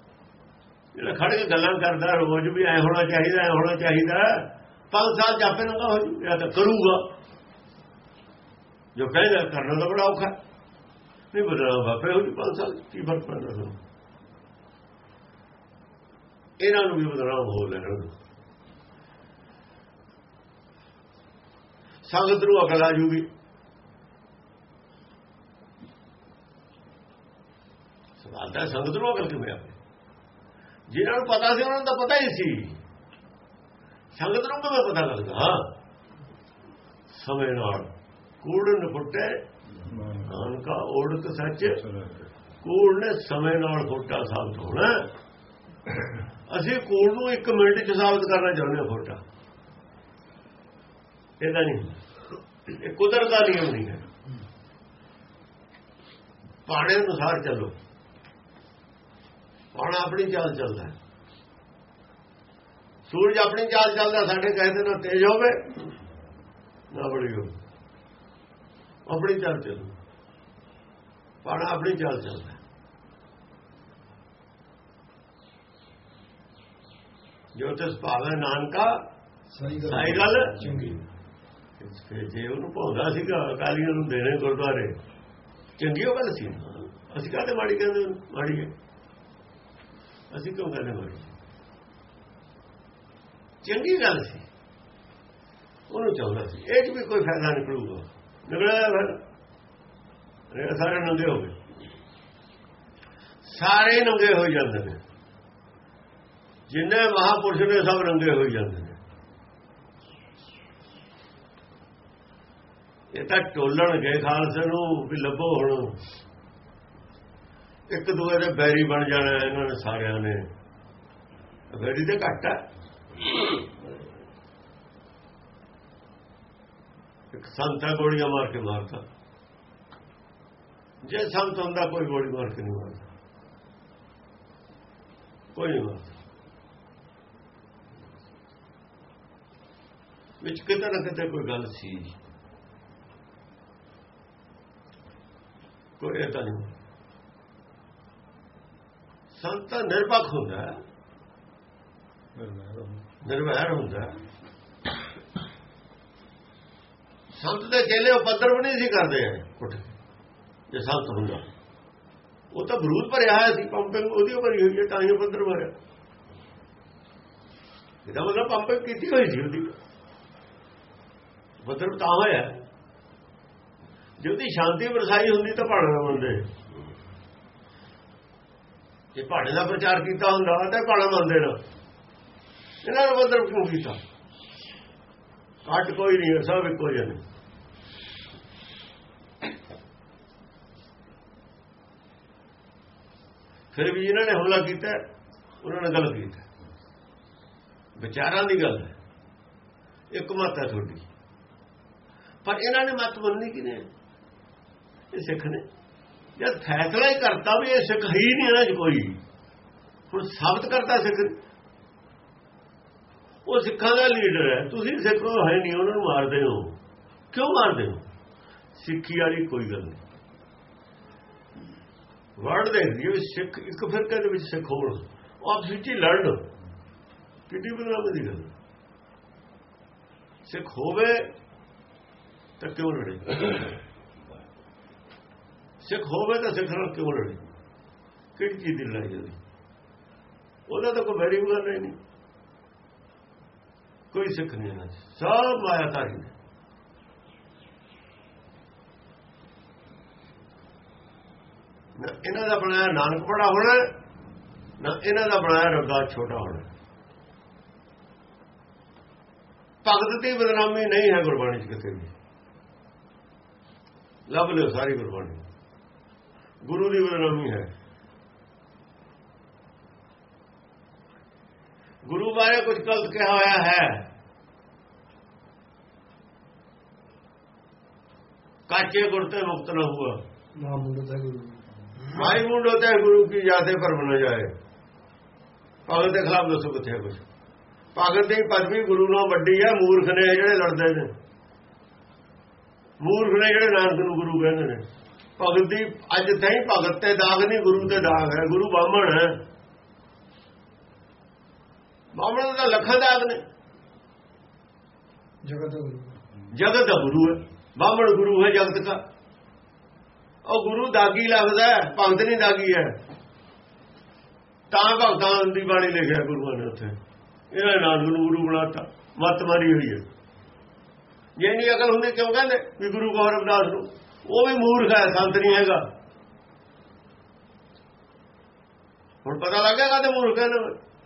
ਜਿਹੜਾ ਖੜ ਕੇ ਗੱਲਾਂ ਕਰਦਾ, ਰੋਜ਼ ਵੀ ਐ ਹੋਣਾ ਚਾਹੀਦਾ, ਐ ਹੋਣਾ ਚਾਹੀਦਾ। ਪੰਜ ਸਾਲ ਚ ਆਪੇ ਨੰਗਾ ਹੋ ਜੂ ਇਹ ਤਾਂ ਕਰੂਗਾ। ਜੋ ਕਹਿੰਦਾ, ਕਰਨਾ ਤਾਂ ਬੜਾ ਔਖਾ। ਨਹੀਂ ਬਦਨਾਮ ਆਪੇ ਹੋ ਜੂ ਪੰਜ ਸਾਲ ਕੀ ਫ਼ਰਕ ਪੈਂਦਾ ਤੁਹਾਨੂੰ? ਇਹਨਾਂ ਨੂੰ ਵੀ ਬਦਨਾਮ ਹੋ ਲੈਣ ਸੰਗਤ ਨੂੰ ਅਕਲ ਆ ਜੂਗੀ। ਸਵਾਲ ਤਾਂ ਸੰਗਤ ਨੂੰ ਅਕਲ ਕਿਵੇਂ ਆਵੇ ਜਿਨ੍ਹਾਂ ਨੂੰ ਪਤਾ ਸੀ ਉਹਨਾਂ ਨੂੰ ਤਾਂ ਪਤਾ ਹੀ ਸੀ। ਸੰਗਤ ਨੂੰ ਕਿਵੇਂ ਪਤਾ ਲੱਗਦਾ? ਸਮੇਂ ਨਾਲ ਕੂੜਨ ਫੁੱਟੇ ਨਾਨਕਾ ਓੜਕ ਸੱਚ। ਕੂੜ ਨੇ ਸਮੇਂ ਨਾਲ ਫੁੱਟਾ ਸਾਬਤ ਹੋਣਾ। ਅਸੀਂ ਕੋਲ ਨੂੰ 1 ਮਿੰਟ ਚ ਸਾਬਤ ਕਰਨਾ ਚਾਹੁੰਦੇ ਹਾਂ ਫੋਟਾ। ਇਹਦਾ ਨਹੀਂ ਇਹ ਕੁਦਰਤ ਦਾ ਨਿਯਮ ਨਹੀਂ ਹੈ। ਪਾਣੇ ਅਨੁਸਾਰ ਚੱਲੋ। ਪਾਣਾ ਆਪਣੀ ਚਾਲ ਚੱਲਦਾ ਸੂਰਜ ਆਪਣੀ ਚਾਲ ਚੱਲਦਾ, ਸਾਡੇ ਕਹਿੰਦੇ ਨਾ ਤੇਜ਼ ਹੋਵੇ, ਨਾ ਬੜੀ ਹੋਵੇ। ਆਪਣੀ ਚਾਲ ਚੱਲੋ। ਪਾਣਾ ਆਪਣੀ ਚਾਲ ਚੱਲਦਾ ਜੋ ਤਿਸ ਭਾਵੇਂ ਨਾਨਕਾ ਸਹੀ ਗੱਲ ਚੰਗੀ। ਜੇ ਉਹਨੂੰ ਭਾਉਂਦਾ ਸੀਗਾ ਅਕਾਲੀਆਂ ਨੂੰ ਦੇਣੇ ਗੁਰਦੁਆਰੇ ਚੰਗੀ ਉਹ ਗੱਲ ਸੀ। ਅਸੀਂ ਕਾਹਦੇ ਮਾੜੀ ਕਹਿੰਦੇ? ਮਾੜੀ ਹੈ। ਅਸੀਂ ਕਿਉਂ ਕਹਿੰਦੇ ਮਾੜੀ ਚੰਗੀ ਗੱਲ ਸੀ। ਉਹਨੂੰ ਚਾਹੁੰਦਾ ਸੀ। ਇਹ ਵੀ ਕੋਈ ਫਾਇਦਾ ਨਿਕਲੂਗਾ। ਨਿਕਲਿਆ ਫਿਰ। ਸਾਰੇ ਨੰਗੇ ਹੋ ਗਏ। ਸਾਰੇ ਨੰਗੇ ਹੋ ਜਾਂਦੇ ਨੇ। ਜਿੰਨੇ ਮਹਾਪੁਰਸ਼ ਨੇ ਸਭ ਨੰਗੇ ਹੋਈ ਜਾਂਦੇ ਨੇ। ਇਹ ਤਾਂ ਟੋਲਣ ਗਏ ਖਾਲਸੇ ਨੂੰ ਵੀ ਲੱਭੋ ਹੁਣ। ਇੱਕ ਦੂਏ ਦੇ ਬੈਰੀ ਬਣ ਜਾਣਾ ਇਹਨਾਂ ਨੇ ਸਾਰਿਆਂ ਨੇ। ਬੈਰੀ ਤੇ ਘੱਟ ਹੈ ਇੱਕ ਸੰਤ ਹੈ ਗੋਲੀਆਂ ਮਾਰ ਕੇ ਮਾਰਤਾ। ਜੇ ਸੰਤ ਹੁੰਦਾ, ਕੋਈ ਗੋਲੀ ਮਾਰ ਕੇ ਨਹੀਂ ਮਾਰਦਾ। ਕੋਈ ਨਹੀਂ ਮਾਰਦਾ। ਵਿੱਚ ਕਿਤੇ ਨਾ ਕਿਤੇ ਕੋਈ ਗੱਲ ਸੀ ਕੋਈ ਇਹ ਤਾਂ ਨਹੀਂ। ਸੰਤ ਨਿਰਪੱਖ ਹੁੰਦਾ ਹੈ। ਨਿਰਵੈਰ ਹੁੰਦਾ। ਸੰਤ ਦੇ ਚੇਲੇ ਉਪਦਰ ਵੀ ਨਹੀਂ ਸੀ ਕਰਦੇ ਉੱਠ ਜੇ ਸੰਤ ਹੁੰਦਾ। ਉਹ ਤਾਂ ਬਰੂਦ ਭਰਿਆ ਹੋਇਆ ਸੀ ਪੰਪਿੰਗ ਉਹਦੀ ਭਰੀ ਹੋਈ ਹੈ ਤਾਂ ਹੀ ਉਪਦਰ ਭਰਿਆ ਇਹਦਾ ਮਤਲਬ ਪੰਪਿੰਗ ਕੀਤੀ ਹੋਈ ਸੀ ਉਹਦੀ। ਉਪਦਰ ਤਾਂ ਹੋਇਆ। ਜੇ ਉਹਦੀ ਸ਼ਾਂਤੀ ਵਰਸਾਈ ਹੁੰਦੀ ਤਾਂ ਪਹਾੜ ਦਾ ਮੰਨਦੇ। ਜੇ ਪਹਾੜੇ ਦਾ ਪ੍ਰਚਾਰ ਕੀਤਾ ਹੁੰਦਾ, ਤਾਂ ਪਹਾੜ ਮੰਨਦੇ ਨਾ। ਇਹਨਾਂ ਨੂੰ ਉਪਦਰ ਕਿਉਂ ਕੀਤਾ? ਘੱਟ ਕੋਈ ਨਹੀਂ, ਸਭ ਇੱਕੋ ਜਿਹੇ ਨੇ। ਫਿਰ ਵੀ ਇਹਨਾਂ ਨੇ ਹਮਲਾ ਕੀਤਾ, ਉਹਨਾਂ ਨੇ ਗਲਤ ਕੀਤਾ। ਵਿਚਾਰਾਂ ਦੀ ਗੱਲ ਹੈ। ਇੱਕ ਮਤ ਹੈ ਤੁਹਾਡੀ। ਪਰ ਇਹਨਾਂ ਨੇ ਮਤ ਮੰਨਣੀ ਕਿ ਨਹੀਂ? ਇਹ ਸਿੱਖ ਨੇ। ਜਦ ਫੈਸਲਾ ਹੀ ਕਰਤਾ ਵੀ ਇਹ ਸਿੱਖ ਹੀ ਨਹੀਂ ਇਹਨਾਂ 'ਚ ਕੋਈ। ਹੁਣ ਸਾਬਤ ਕਰਤਾ ਸਿੱਖ ਉਹ ਸਿੱਖਾਂ ਦਾ ਲੀਡਰ ਹੈ। ਤੁਸੀਂ ਸਿੱਖੋ ਹੈ ਨਹੀਂ, ਉਹਨਾਂ ਨੂੰ ਮਾਰਦੇ ਹੋ। ਕਿਉਂ ਮਾਰਦੇ ਹੋ? ਸਿੱਖੀ ਵਾਲੀ ਕੋਈ ਗੱਲ ਨਹੀਂ। ਵਰਡ ਦੇ ਵੀ ਸਿੱਖ ਇੱਕ ਫਿਰਕੇ ਦੇ ਵਿੱਚ ਸਿੱਖ ਹੋਣ। ਉਹ ਆਪਸ ਵਿੱਚ ਹੀ ਲੜਨ। ਕਿੱਡੀ ਬਦਨਾਮੀ ਦੀ ਗੱਲ ਸਿੱਖ ਹੋਵੇ ਤਾਂ ਕਿਉਂ ਲੜੇ? ਸਿੱਖ ਹੋਵੇ ਤਾਂ ਸਿੱਖ ਨਾਲ ਕਿਉਂ ਲੜੇ? ਕਿਹੜੀ ਚੀਜ਼ ਦੀ ਲੜਾਈ ਹੋਈ ਉਹਦਾ ਤਾਂ ਕੋਈ ਵੈਰੀ ਗੱਲ ਨਹੀਂ। ਕੋਈ ਸਿੱਖ ਨਹੀਂ ਇਹਨਾਂ ਸਭ ਮਾਇਆ ਮਾਇਆਕਾਰੀ ਨੇ। ਨਾ ਇਹਨਾਂ ਦਾ ਬਣਾਇਆ ਨਾਨਕ ਬੜਾ ਹੋਣਾ ਨਾ ਇਹਨਾਂ ਦਾ ਬਣਾਇਆ ਰੱਗਾ ਛੋਟਾ ਹੋਣਾ ਭਗਤ ਦੀ ਬਦਨਾਮੀ ਨਹੀਂ ਹੈ ਗੁਰਬਾਣੀ 'ਚ ਕਿਤੇ ਵੀ ਲੱਭ ਲਿਓ ਸਾਰੀ ਗੁਰਬਾਣੀ। ਗੁਰੂ ਦੀ ਬਦਨਾਮੀ ਹੈ। ਗੁਰੂ ਬਾਰੇ ਕੁਝ ਗਲਤ ਕਿਹਾ ਹੋਇਆ ਹੈ। ਕਾਚੇ ਗੁਰਤੇ ਮੁਕਤ ਨਾ ਹੁਆ ਨਾ ਮੁੰਡਾ ਤਾਂ ਗੁਰੂ ਮਾਈ ਮੁੰਡ ਹੈ ਗੁਰੂ ਕੀ ਜਾਤੇ ਪਰ ਬਨ ਜਾਏ। ਭਗਤ ਦੇ ਖਿਲਾਫ ਦੱਸੋ ਕਿੱਥੇ ਕੁਝ ਭਗਤ ਦੀ ਪਦਵੀ ਗੁਰੂ ਨਾਲ ਵੱਡੀ ਹੈ ਮੂਰਖ ਨੇ ਜਿਹੜੇ ਲੜਦੇ ਨੇ। ਮੂਰਖ ਨੇ ਜਿਹੜੇ ਨਾਨਕ ਨੂੰ ਗੁਰੂ ਕਹਿੰਦੇ ਨੇ? ਭਗਤ ਦੀ ਅੱਜ ਤਾਈਂ ਭਗਤ ਤੇ ਦਾਗ ਨਹੀਂ ਗੁਰੂ ਤੇ ਦਾਗ ਹੈ ਗੁਰੂ ਬਾਹਮਣ ਹੈ। ਬਾਹਮਣ ਦਾ ਲੱਖਾਂ ਦਾਗ ਨੇ। ਜਗਤ ਦਾ ਗੁਰੂ ਜਗਤ ਦਾ ਗੁਰੂ ਹੈ। ਬਾਹਮਣ ਗੁਰੂ ਹੈ ਜਗਤ ਦਾ। ਉਹ ਗੁਰੂ ਦਾਗੀ ਲੱਗਦਾ ਹੈ ਭਗਤ ਨਹੀਂ ਦਾਗੀ ਹੈ। ਤਾਂ ਭਗਤਾਂ ਦੀ ਬਾਣੀ ਲਿਖਿਆ ਗੁਰੂਆਂ ਨੇ ਉੱਥੇ। ਇਹਨਾਂ ਨੇ ਨਾਨਕ ਨੂੰ ਗੁਰੂ ਬਣਾਤਾ। ਮੱਤ ਮਾਰੀ ਹੋਈ ਹੈ। ਜੇ ਨਹੀਂ ਅਕਲ ਹੁੰਦੀ ਕਿਉਂ ਕਹਿੰਦੇ? ਵੀ ਗੁਰੂ ਗੋਬਿੰਦ ਦਾਸ ਨੂੰ। ਉਹ ਵੀ ਮੂਰਖ ਹੈ, ਸੰਤ ਨਹੀਂ ਹੈਗਾ। ਹੁਣ ਪਤਾ ਲੱਗ ਗਿਆ ਕਿ ਮੂਰਖ ਹੈ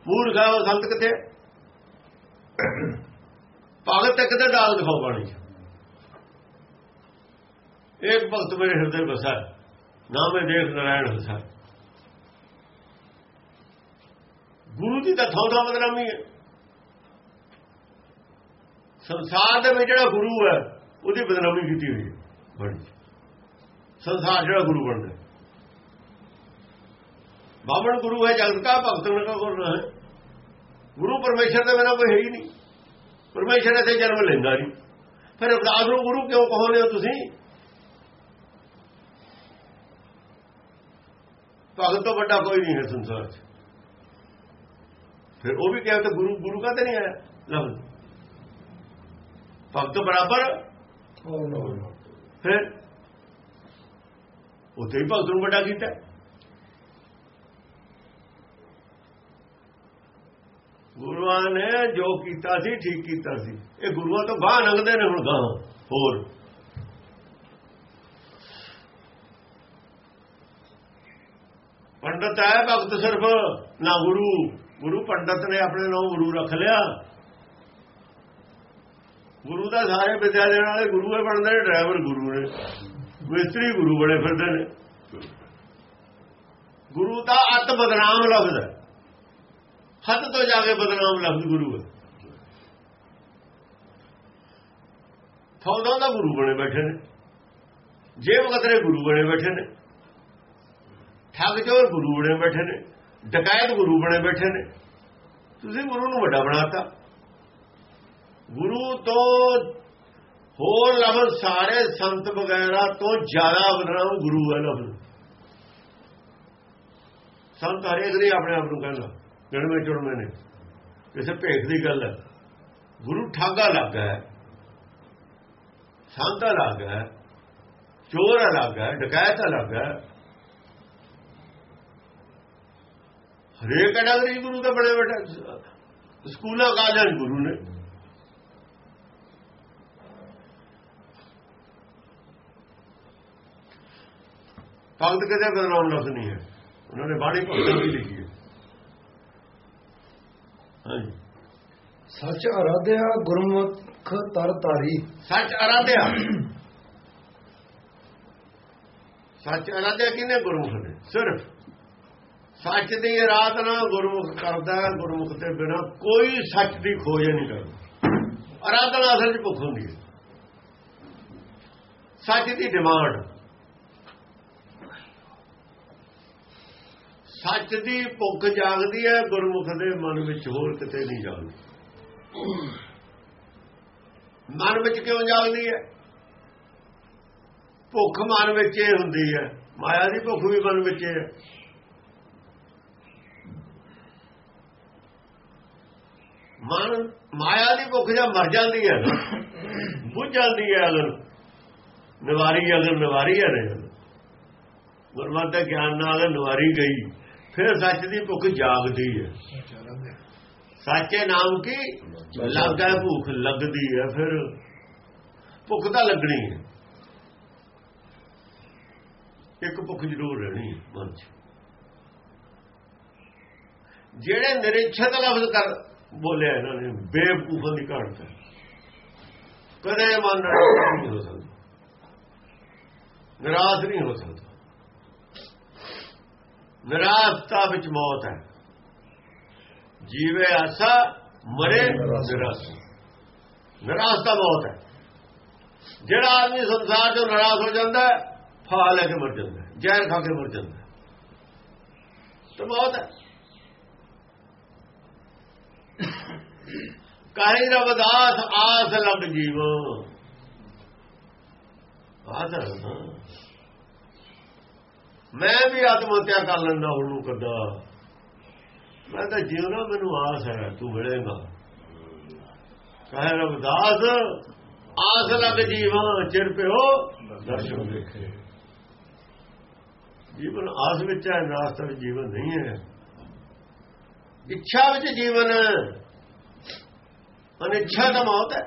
ਮੂਰਖ ਹੈ ਉਹ ਸੰਤ ਕਿੱਥੇ? ਭਗਤ ਇੱਕ ਤੇ ਡਾਲ ਦਿਖਾਓ ਬਾਣੀ ਚ। ਇੱਕ ਭਗਤ ਮੇਰੇ ਹਿਰਦੇ ਵਸਾ ਨਾਮੇ ਦੇਖ ਨਾਰਾਇਣ ਹਸਾ ਗੁਰੂ ਦੀ ਤਾਂ ਥਾਂ ਥਾਂ ਬਦਨਾਮੀ ਹੈ। ਸੰਸਾਰ ਦੇ ਵਿੱਚ ਜਿਹੜਾ ਗੁਰੂ ਹੈ, ਉਹਦੀ ਬਦਨਾਮੀ ਕੀਤੀ ਹੋਈ ਹੈ। ਬੜੀ। ਸੰਸਾਰ ਜਿਹੜਾ ਗੁਰੂ ਬਣਦਾ ਬਾਬਣ ਗੁਰੂ ਹੈ, ਜਗਤ ਦਾ ਭਗਤ ਨੇ ਕਾ ਹੈ। ਗੁਰੂ ਪਰਮੇਸ਼ਰ ਦੇ ਬਿਨਾਂ ਕੋਈ ਹੈ ਹੀ ਨਹੀਂ। ਪਰਮੇਸ਼ਰ ਇੱਥੇ ਜਨਮ ਲੈਂਦਾ ਨਹੀਂ ਫਿਰ ਅਵਤਾਰ ਨੂੰ ਗੁਰੂ ਕਿਉਂ ਕਹੋਨੇ ਹੋ ਤੁਸੀਂ? ਭਗਤ ਤੋਂ ਵੱਡਾ ਕੋਈ ਨਹੀਂ ਹੈ ਸੰਸਾਰ 'ਚ। ਫਿਰ ਉਹ ਵੀ ਕਹਿੰਦਾ ਤਾਂ ਗੁਰੂ ਗੁਰੂ ਕਾ ਨਹੀਂ ਆਇਆ। ਲਫ਼ਜ਼। ਭਗਤ ਬਰਾਬਰ। ਫਿਰ ਉੱਥੇ ਹੀ ਭਗਤ ਨੂੰ ਵੱਡਾ ਕੀਤਾ। ਗੁਰੂਆਂ ਨੇ ਜੋ ਕੀਤਾ ਸੀ, ਠੀਕ ਕੀਤਾ ਸੀ। ਇਹ ਗੁਰੂਆਂ ਤੋਂ ਗਾਹ ਲੰਘਦੇ ਨੇ ਹੁਣ ਗਾਹ, ਹੋਰ। ਪੰਡਤ ਹੈ ਭਗਤ ਸਿਰਫ ਨਾ ਗੁਰੂ। ਗੁਰੂ ਪੰਡਤ ਨੇ ਆਪਣੇ ਨਾਮ ਗੁਰੂ ਰੱਖ ਲਿਆ। ਗੁਰੂ ਦਾ ਸਾਰੇ ਵਿਦਿਆ ਦੇਣ ਵਾਲੇ ਗੁਰੂ ਹੀ ਬਣਦੇ ਨੇ ਡਰਾਈਵਰ ਗੁਰੂ ਨੇ। ਮਿਸਤਰੀ ਗੁਰੂ ਬਣੇ ਫਿਰਦੇ ਨੇ। ਗੁਰੂ ਦਾ ਅਤ ਬਦਨਾਮ ਲਫ਼ਜ਼ ਹੈ। ਹੱਦ ਤੋਂ ਜਾ ਕੇ ਬਦਨਾਮ ਲਫ਼ਜ਼ ਗੁਰੂ ਹੈ। ਫੌਜਾਂ ਦਾ ਗੁਰੂ ਬਣੇ ਬੈਠੇ ਨੇ। ਜੇਬ ਕਤਰੇ ਗੁਰੂ ਬਣੇ ਬੈਠੇ ਨੇ। ਠੱਗ ਚੋਰ ਗੁਰੂ ਬਣੇ ਬੈਠੇ ਨੇ। ਡਕਾਇਤ ਗੁਰੂ ਬਣੇ ਬੈਠੇ ਨੇ। ਤੁਸੀਂ ਗੁਰੂ ਨੂੰ ਵੱਡਾ ਬਣਾਤਾ ਗੁਰੂ ਤੋਂ ਹੋਰ ਲਫ਼ਜ਼ ਸਾਰੇ ਸੰਤ ਵਗੈਰਾ ਤੋਂ ਜ਼ਿਆਦਾ ਬਦਨਾਮ ਗੁਰੂ ਹੈ ਲਫ਼ਜ਼। ਸੰਤ ਹਰੇਕ ਨਹੀਂ ਆਪਣੇ ਆਪ ਨੂੰ ਕਹਿੰਦਾ ਗਣਵੇਂ ਚੁਣਵੇਂ ਨੇ। ਕਿਸੇ ਭੇਖ ਦੀ ਗੱਲ ਹੈ। ਗੁਰੂ ਠਾਗਾ ਲੱਗਾ ਹੈ। ਸੰਤ ਅਲੱਗ ਹੈ। ਚੋਰ ਅਲੱਗ ਹੈ। ਡਕੈਤ ਅਲੱਗ ਹੈ। ਹਰੇਕ ਕੈਟਾਗਰੀ ਗੁਰੂ ਦਾ ਬੜੇ ਬੜੇ ਸਕੂਲਾਂ, ਕਾਲਜ ਗੁਰੂ ਨੇ। ਭਗਤ ਕਿਤੇ ਬਦਨਾਮ ਲਫ਼ਜ਼ ਨਹੀਂ ਹੈ? ਉਹਨਾਂ ਨੇ ਬਾਣੀ ਭਗਤਾਂ ਵੀ ਲਿਖੀ ਹੈ। ਹਾਂਜੀ। ਸੱਚ ਅਰਾਧਿਆ ਗੁਰਮੁਖ ਤਰ ਤਾਰੀ ਸੱਚ ਅਰਾਧਿਆ। ਸੱਚ ਅਰਾਧਿਆ ਕਿਨੇ ਗੁਰਮੁਖ ਨੇ? ਸਿਰਫ। ਸੱਚ ਦੀ ਆਰਾਧਨਾ ਗੁਰਮੁਖ ਕਰਦਾ ਹੈ ਗੁਰਮੁਖ ਤੇ ਬਿਨਾ ਕੋਈ ਸੱਚ ਦੀ ਖੋਜ ਨਹੀਂ ਕਰਦਾ। ਆਰਾਧਨਾ ਅਸਲ ਵਿੱਚ ਭੁੱਖ ਹੁੰਦੀ ਹੈ। ਸੱਚ ਦੀ ਡਿਮਾਂਡ। ਸੱਚ ਦੀ ਭੁੱਖ ਜਾਗਦੀ ਹੈ, ਗੁਰਮੁਖ ਦੇ ਮਨ ਵਿੱਚ ਹੋਰ ਕਿਤੇ ਨਹੀਂ ਜਾਗਦੀ। ਮਨ ਵਿੱਚ ਕਿਉਂ ਜਾਗਦੀ ਹੈ? ਭੁੱਖ ਮਨ ਵਿੱਚ ਹੀ ਹੁੰਦੀ ਹੈ, ਮਾਇਆ ਦੀ ਭੁੱਖ ਵੀ ਮਨ ਵਿੱਚ ਹੈ। ਮਨ, ਮਾਇਆ ਦੀ ਭੁੱਖ ਜਾਂ ਮਰ ਜਾਂਦੀ ਹੈ ਬੁੱਝ ਜਾਂਦੀ ਹੈ ਅਗਰ, ਨਿਵਾਰੀ ਅਗਰ ਨਿਵਾਰੀ ਹੈ ਰਹੇ ਗੁਰਮਤਿ ਗਿਆਨ ਨਾਲ ਨਿਵਾਰੀ ਗਈ। ਫਿਰ ਸੱਚ ਦੀ ਭੁੱਖ ਜਾਗਦੀ ਹੈ। ਸੱਚੇ ਨਾਮ ਕੀ? ਲੱਗਦਾ ਭੁੱਖ ਲੱਗਦੀ ਹੈ, ਫਿਰ ਭੁੱਖ ਤਾਂ ਲੱਗਣੀ ਹੈ। ਇੱਕ ਭੁੱਖ ਜ਼ਰੂਰ ਰਹਿਣੀ ਹੈ ਮਨ 'ਚ। ਜਿਹੜੇ ਨਿਰੀਖਿਤ ਲਫ਼ਜ਼ ਕਰ ਬੋਲਿਆ ਇਹਨਾਂ ਨੇ, ਬੇਵਕੂਫਾਂ ਦੀ ਘਾਟ ਹੈ ਕਦੇ ਮਨ ਨਹੀਂ ਹੋ ਸਕਦਾ। ਨਿਰਾਸ਼ ਨਹੀਂ ਹੋ ਸਕਦਾ। ਨਿਰਾਸ਼ਤਾ ਵਿੱਚ ਮੌਤ ਹੈ। ਜੀਵੇ ਆਸਾ ਮਰੇ, ਨਿਰਾਸ਼। ਨਿਰਾਸ਼ਤਾ ਮੌਤ ਹੈ। ਜਿਹੜਾ ਆਦਮੀ ਸੰਸਾਰ ਤੋਂ ਨਿਰਾਸ਼ ਹੋ ਜਾਂਦਾ ਹੈ ਫਾ ਲੈ ਕੇ ਮਰ ਜਾਂਦਾ ਹੈ, ਜ਼ਹਿਰ ਖਾ ਕੇ ਮਰ ਜਾਂਦਾ ਹੈ। ਤਾਂ ਮੌਤ ਹੈ। ਕਾਹੀ ਰਬਦਾਸ ਆਸ ਲਗ ਜੀਵੋ। ਆਸ ਹੈ ਮੈਂ ਵੀ ਆਤਮ ਹੱਤਿਆ ਕਰ ਲੈਂਦਾ ਉਹਨੂੰ ਕਦਾ। ਮੈਂ ਤਾਂ ਜਿਉਣਾ ਮੈਨੂੰ ਆਸ ਹੈ, ਤੂੰ ਮਿਲੇਗਾ। ਕਹੇ ਰਬਦਾਸ ਆਸ ਲੱਗ ਜੀਵਾਂ, ਚਿਰ ਪਿਓ, ਦਰਸ਼ਨ ਦੇਖੇ ਜੀਵਨ ਆਸ ਵਿੱਚ ਹੈ ਨਾਸਤ ਵਿੱਚ ਜੀਵਨ ਨਹੀਂ ਹੈ। ਇੱਛਾ ਵਿੱਚ ਜੀਵਨ ਅਨਿੱਛਾ ਤਾਂ ਮੌਤ ਹੈ।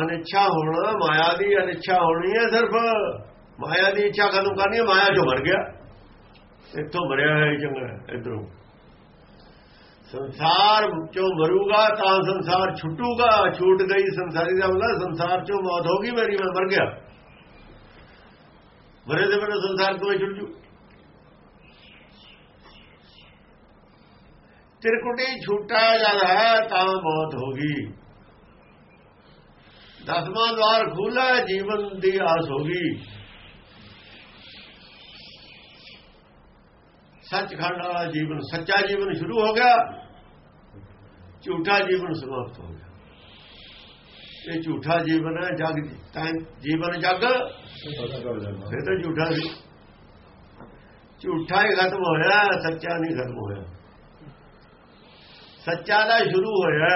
ਅਨਿੱਛਾ ਹੋਣਾ ਮਾਇਆ ਦੀ ਅਨਿੱਛਾ ਹੋਣੀ ਹੈ ਸਿਰਫ। ਮਾਇਆ ਦੀ ਇੱਛਾ ਖਤਮ ਕਰਨੀ ਹੈ, ਮਾਇਆ ਜੋ ਮਰ ਗਿਆ। ਇੱਥੋਂ ਮਰਿਆ ਹੈ ਚੰਗਾ ਇਧਰੋਂ। ਸੰਸਾਰ ਚੋਂ ਮਰੂਗਾ ਤਾਂ ਸੰਸਾਰ ਛੁੱਟੂਗਾ, ਛੂਟ ਗਈ ਸੰਸਾਰੀ ਦਾ ਮਤਲਬ ਸੰਸਾਰ ਚੋਂ ਮੌਤ ਹੋ ਗਈ, ਮੇਰੀ ਮੈਂ ਮਰ ਗਿਆ। ਮਰੇ ਦੇ ਮੈਨੂੰ ਸੰਸਾਰ ਤੋਂ ਛੁੱਟ ਜੂ? ਤਿਰਕੁਟੀ ਛੁੱਟਾ ਜਦ ਤਾਂ ਮੌਤ ਹੋ ਗਈ। ਦਸਵਾਂ ਦਵਾਰ ਖੁੱਲਾ ਜੀਵਨ ਦੀ ਆਸ ਹੋ ਗਈ। ਸੱਚਖੰਡ ਵਾਲਾ ਜੀਵਨ, ਸੱਚਾ ਜੀਵਨ ਸ਼ੁਰੂ ਹੋ ਗਿਆ, ਝੂਠਾ ਜੀਵਨ ਸਮਾਪਤ ਹੋ ਗਿਆ। ਇਹ ਝੂਠਾ ਜੀਵਨ ਹੈ, ਜਗ ਤਾਂ ਜੀਵਨ ਜਗ, ਫਿਰ ਤਾਂ ਝੂਠਾ ਸੀ। ਝੂਠਾ ਹੀ ਖਤਮ ਹੋਇਆ, ਸੱਚਾ ਨਹੀਂ ਖਤਮ ਹੋਇਆ। ਸੱਚਾ ਦਾ ਸ਼ੁਰੂ ਹੋਇਆ।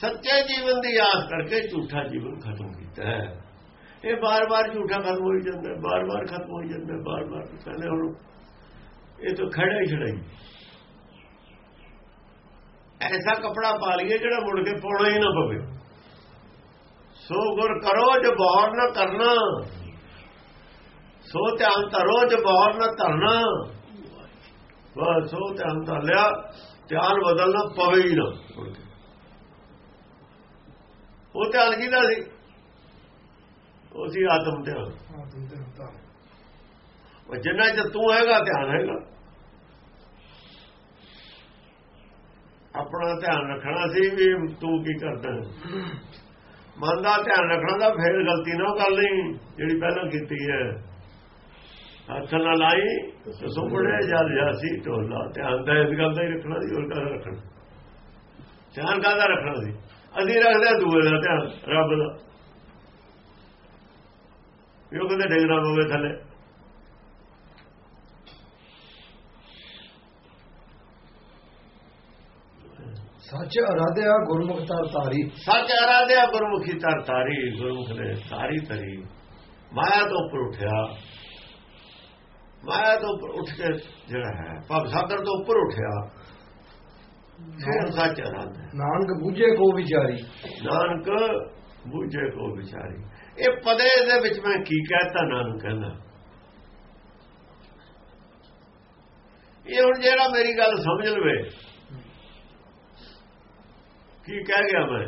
ਸੱਚੇ ਜੀਵਨ ਦੀ ਆਸ ਕਰਕੇ ਝੂਠਾ ਜੀਵਨ ਖਤਮ ਕੀਤਾ ਹੈ। ਇਹ ਬਾਰ-ਬਾਰ ਝੂਠਾ ਖਤਮ ਹੋਈ ਜਾਂਦਾ, ਬਾਰ-ਬਾਰ ਖਤਮ ਹੋਈ ਜਾਂਦਾ, ਬਾਰ-ਬਾਰ ਕਹਿੰਦੇ ਹੁਣ ਇਹ ਤਾਂ ਖੜਾ ਹੀ ਛੜਾਈ ਐਸਾ ਕਪੜਾ ਪਾ ਲਈਏ ਜਿਹੜਾ ਮੁੜ ਕੇ ਪਾਉਣਾ ਹੀ ਨਾ ਪਵੇ। ਸੋ ਗੁਰ ਕਰੋ ਜੋ ਨਾ ਕਰਨਾ ਸੋ ਧਿਆਨ ਧਰੋ ਜੋ ਨਾ ਧਰਨਾ। ਬਸ ਸੋ ਧਿਆਨ ਧਰ ਲਿਆ, ਧਿਆਨ ਬਦਲਣਾ ਪਵੇ ਹੀ ਨਾ। ਉਹ ਧਿਆਨ ਕਿਹਦਾ ਸੀ? ਉਹ ਸੀ ਆਤਮ ਧਿਆਨ ਉਹ ਜਿੰਨਾ ਚ ਤੂੰ ਹੈਗਾ ਧਿਆਨ ਹੈਗਾ। ਆਪਣਾ ਧਿਆਨ ਰੱਖਣਾ ਸੀ ਵੀ ਤੂੰ ਕੀ ਕਰਦਾ। ਮਨ ਦਾ ਧਿਆਨ ਰੱਖਣਾ ਦਾ ਫੇਰ ਗਲਤੀ ਨਾ ਕਰ ਲਈ ਜਿਹੜੀ ਪਹਿਲਾਂ ਕੀਤੀ ਹੈ। ਹੱਥ ਨਾਲ ਲਾਈ ਤੇ ਸੁਪੜੇ ਜਲ ਜਾਸੀ ਢੋਲਾ ਧਿਆਨ ਦਾ ਇਸ ਗੱਲ ਦਾ ਹੀ ਰੱਖਣਾ ਸੀ ਹੋਰ ਕਾਹਦਾ ਰੱਖਣਾ? ਧਿਆਨ ਕਾਹਦਾ ਰੱਖਣਾ ਸੀ? ਅਸੀਂ ਰੱਖਦੇ ਦੂਏ ਦਾ ਧਿਆਨ ਰੱਬ ਦਾ। ਵੀ ਉਹ ਕਹਿੰਦੇ ਡੇਗਣਾ ਹੋਵੇ ਥੱਲੇ। ਸੱਚ ਅਰਾਧਿਆ ਗੁਰਮੁਖ ਤਰ ਤਾਰੀ ਸੱਚ ਅਰਾਧਿਆ ਗੁਰਮੁਖੀ ਤਰ ਤਾਰੀ ਗੁਰਮੁਖ ਨੇ ਸਾਰੀ ਤਰੀ ਮਾਇਆ ਤੋਂ ਉੱਪਰ ਉੱਠਿਆ। ਮਾਇਆ ਤੋਂ ਉੱਪਰ ਉੱਠ ਕੇ ਜਿਹੜਾ ਹੈ ਭਵ ਸਾਗਰ ਤੋਂ ਉੱਪਰ ਉੱਠਿਆ। ਫਿਰ ਸੱਚ ਅਰਾਧਿਆ। ਨਾਨਕ ਬੂਝੇ ਕੋ ਵਿਚਾਰੀ। ਨਾਨਕ ਬੁਝੇ ਕੋ ਵਿਚਾਰੀ। ਇਹ ਪਦੇ ਦੇ ਵਿੱਚ ਮੈਂ ਕੀ ਕਹਿਤਾ, ਨਾਨਕ ਕਹਿੰਦਾ। ਇਹ ਹੁਣ ਜਿਹੜਾ ਮੇਰੀ ਗੱਲ ਸਮਝ ਲਵੇ, ਕੀ ਕਹਿ ਗਿਆ ਮੈਂ?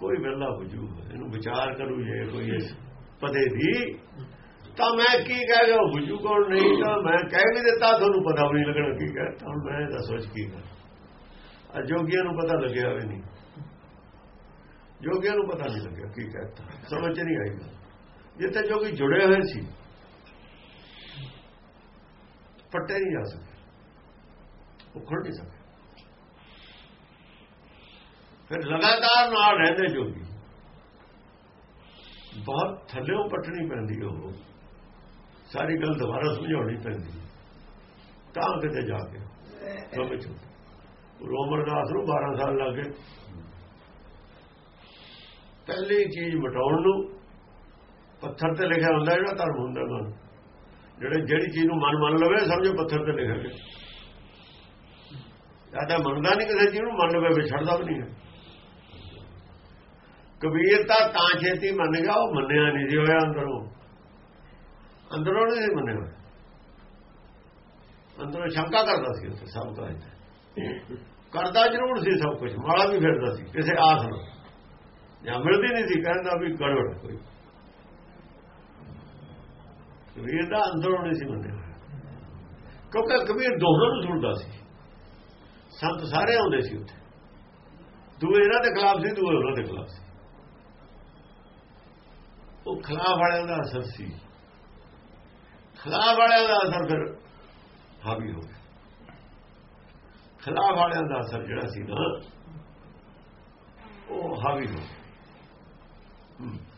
ਕੋਈ ਵੇਲਾ ਬੁਝੂ ਇਹਨੂੰ ਵਿਚਾਰ ਕਰੂ ਜੇ ਕੋਈ ਇਸ ਪਦੇ ਦੀ, ਤਾਂ ਮੈਂ ਕੀ ਕਹਿ ਗਿਆ ਬੁਝੂ ਕੋਲ ਨਹੀਂ ਤਾਂ ਮੈਂ ਕਹਿ ਵੀ ਦਿੱਤਾ, ਤੁਹਾਨੂੰ ਪਤਾ ਵੀ ਨਹੀਂ ਲੱਗਣਾ ਕੀ ਕਹਿਤਾ ਹੁਣ ਮੈਂ ਦੱਸੋ ਕੀ ਕਰ। ਅਜੋਗੀਆਂ ਨੂੰ ਪਤਾ ਲੱਗਿਆ ਵੀ ਨਹੀਂ। ਜੋਗੀਆਂ ਨੂੰ ਪਤਾ ਨਹੀਂ ਲੱਗਿਆ ਕੀ ਕਹਿਤਾ। ਸਮਝ ਨਹੀਂ ਆਈ। ਜਿੱਥੇ ਜੋਗੀ ਜੁੜੇ ਹੋਏ ਸੀ ਪੱਟੇ ਨਹੀਂ ਜਾ ਸਕੇ ਉਖੜ ਨਹੀਂ ਸਕੇ ਫਿਰ ਲਗਾਤਾਰ ਨਾਲ ਰਹਿੰਦੇ ਜੋਗੀ। ਬਹੁਤ ਥੱਲੇੋਂ ਪੱਟਣੀ ਪੈਂਦੀ ਉਹ। ਸਾਰੀ ਗੱਲ ਦੁਬਾਰਾ ਸਮਝਾਉਣੀ ਪੈਂਦੀ। ਤਾਂ ਕਿਤੇ ਜਾ ਕੇ ਸਮਝ ਰੋਮਰਦਾਸ ਨੂੰ 12 ਸਾਲ ਲੱਗੇ ਪਹਿਲੀ ਚੀਜ਼ ਮਟਾਉਣ ਨੂੰ ਪੱਥਰ ਤੇ ਲਿਖਿਆ ਹੁੰਦਾ ਜਿਹੜਾ ਧਰਮ ਹੁੰਦਾ ਮਨ ਜਿਹੜੇ ਜਿਹੜੀ ਚੀਜ਼ ਨੂੰ ਮਨ ਮੰਨ ਲਵੇ ਸਮਝੋ ਪੱਥਰ ਤੇ ਲਿਖਿਆ ਗਿਆ। ਜ਼ਿਆਦਾ ਮੰਨਦਾ ਨਹੀਂ ਕਿਸੇ ਚੀਜ਼ ਨੂੰ, ਮੰਨ ਲਵੇ ਵਿਛੜਦਾ ਵੀ ਨਹੀਂ। ਹੈ ਕਬੀਰ ਤਾਂ ਤਾਂ ਛੇਤੀ ਮੰਨ ਗਿਆ, ਉਹ ਮੰਨਿਆ ਨਹੀਂ ਜੀ ਹੋਇਆ ਅੰਦਰੋਂ। ਅੰਦਰੋਂ ਨਹੀਂ ਮੰਨਿਆ। ਹੋਇਆ। ਅੰਦਰੋਂ ਸ਼ੰਕਾ ਕਰਦਾ ਸੀ ਸਭ ਤੋਂ ਕਰਦਾ ਜ਼ਰੂਰ ਸੀ ਸਭ ਕੁਝ ਮਾੜਾ ਵੀ ਫਿਰਦਾ ਸੀ, ਕਿਸੇ ਆਸ ਨਾਲ। ਜਾਂ ਮਿਲਦੀ ਨਹੀਂ ਸੀ, ਕਹਿੰਦਾ ਵੀ ਗੜਬੜ ਕੋਈ। ਕਬੀਰ ਦਾ ਅੰਦਰੋਂ ਨਹੀਂ ਸੀ ਮੰਨਿਆ ਕਿਉਂਕਿ ਕਬੀਰ ਦੋਹਾਂ ਨੂੰ ਸੁਣਦਾ ਸੀ। ਸੰਤ ਸਾਰੇ ਆਉਂਦੇ ਸੀ ਉੱਥੇ। ਦੂਏ ਇਹਨਾਂ ਦੇ ਖਿਲਾਫ ਸੀ, ਦੂਏ ਉਹਨਾਂ ਦੇ ਖਿਲਾਫ ਸੀ। ਉਹ ਖਿਲਾਫ ਵਾਲਿਆਂ ਦਾ ਅਸਰ ਸੀ। ਖਿਲਾਫ ਵਾਲਿਆਂ ਦਾ ਅਸਰ ਫਿਰ ਹਾਵੀ ਹੋ ਗਿਆ। ਖਿਲਾਫ ਵਾਲਿਆਂ ਦਾ ਅਸਰ ਜਿਹੜਾ ਸੀ ਨਾ, ਉਹ ਹਾਵੀ ਹੋ ਗਿਆ। ਹੂੰ।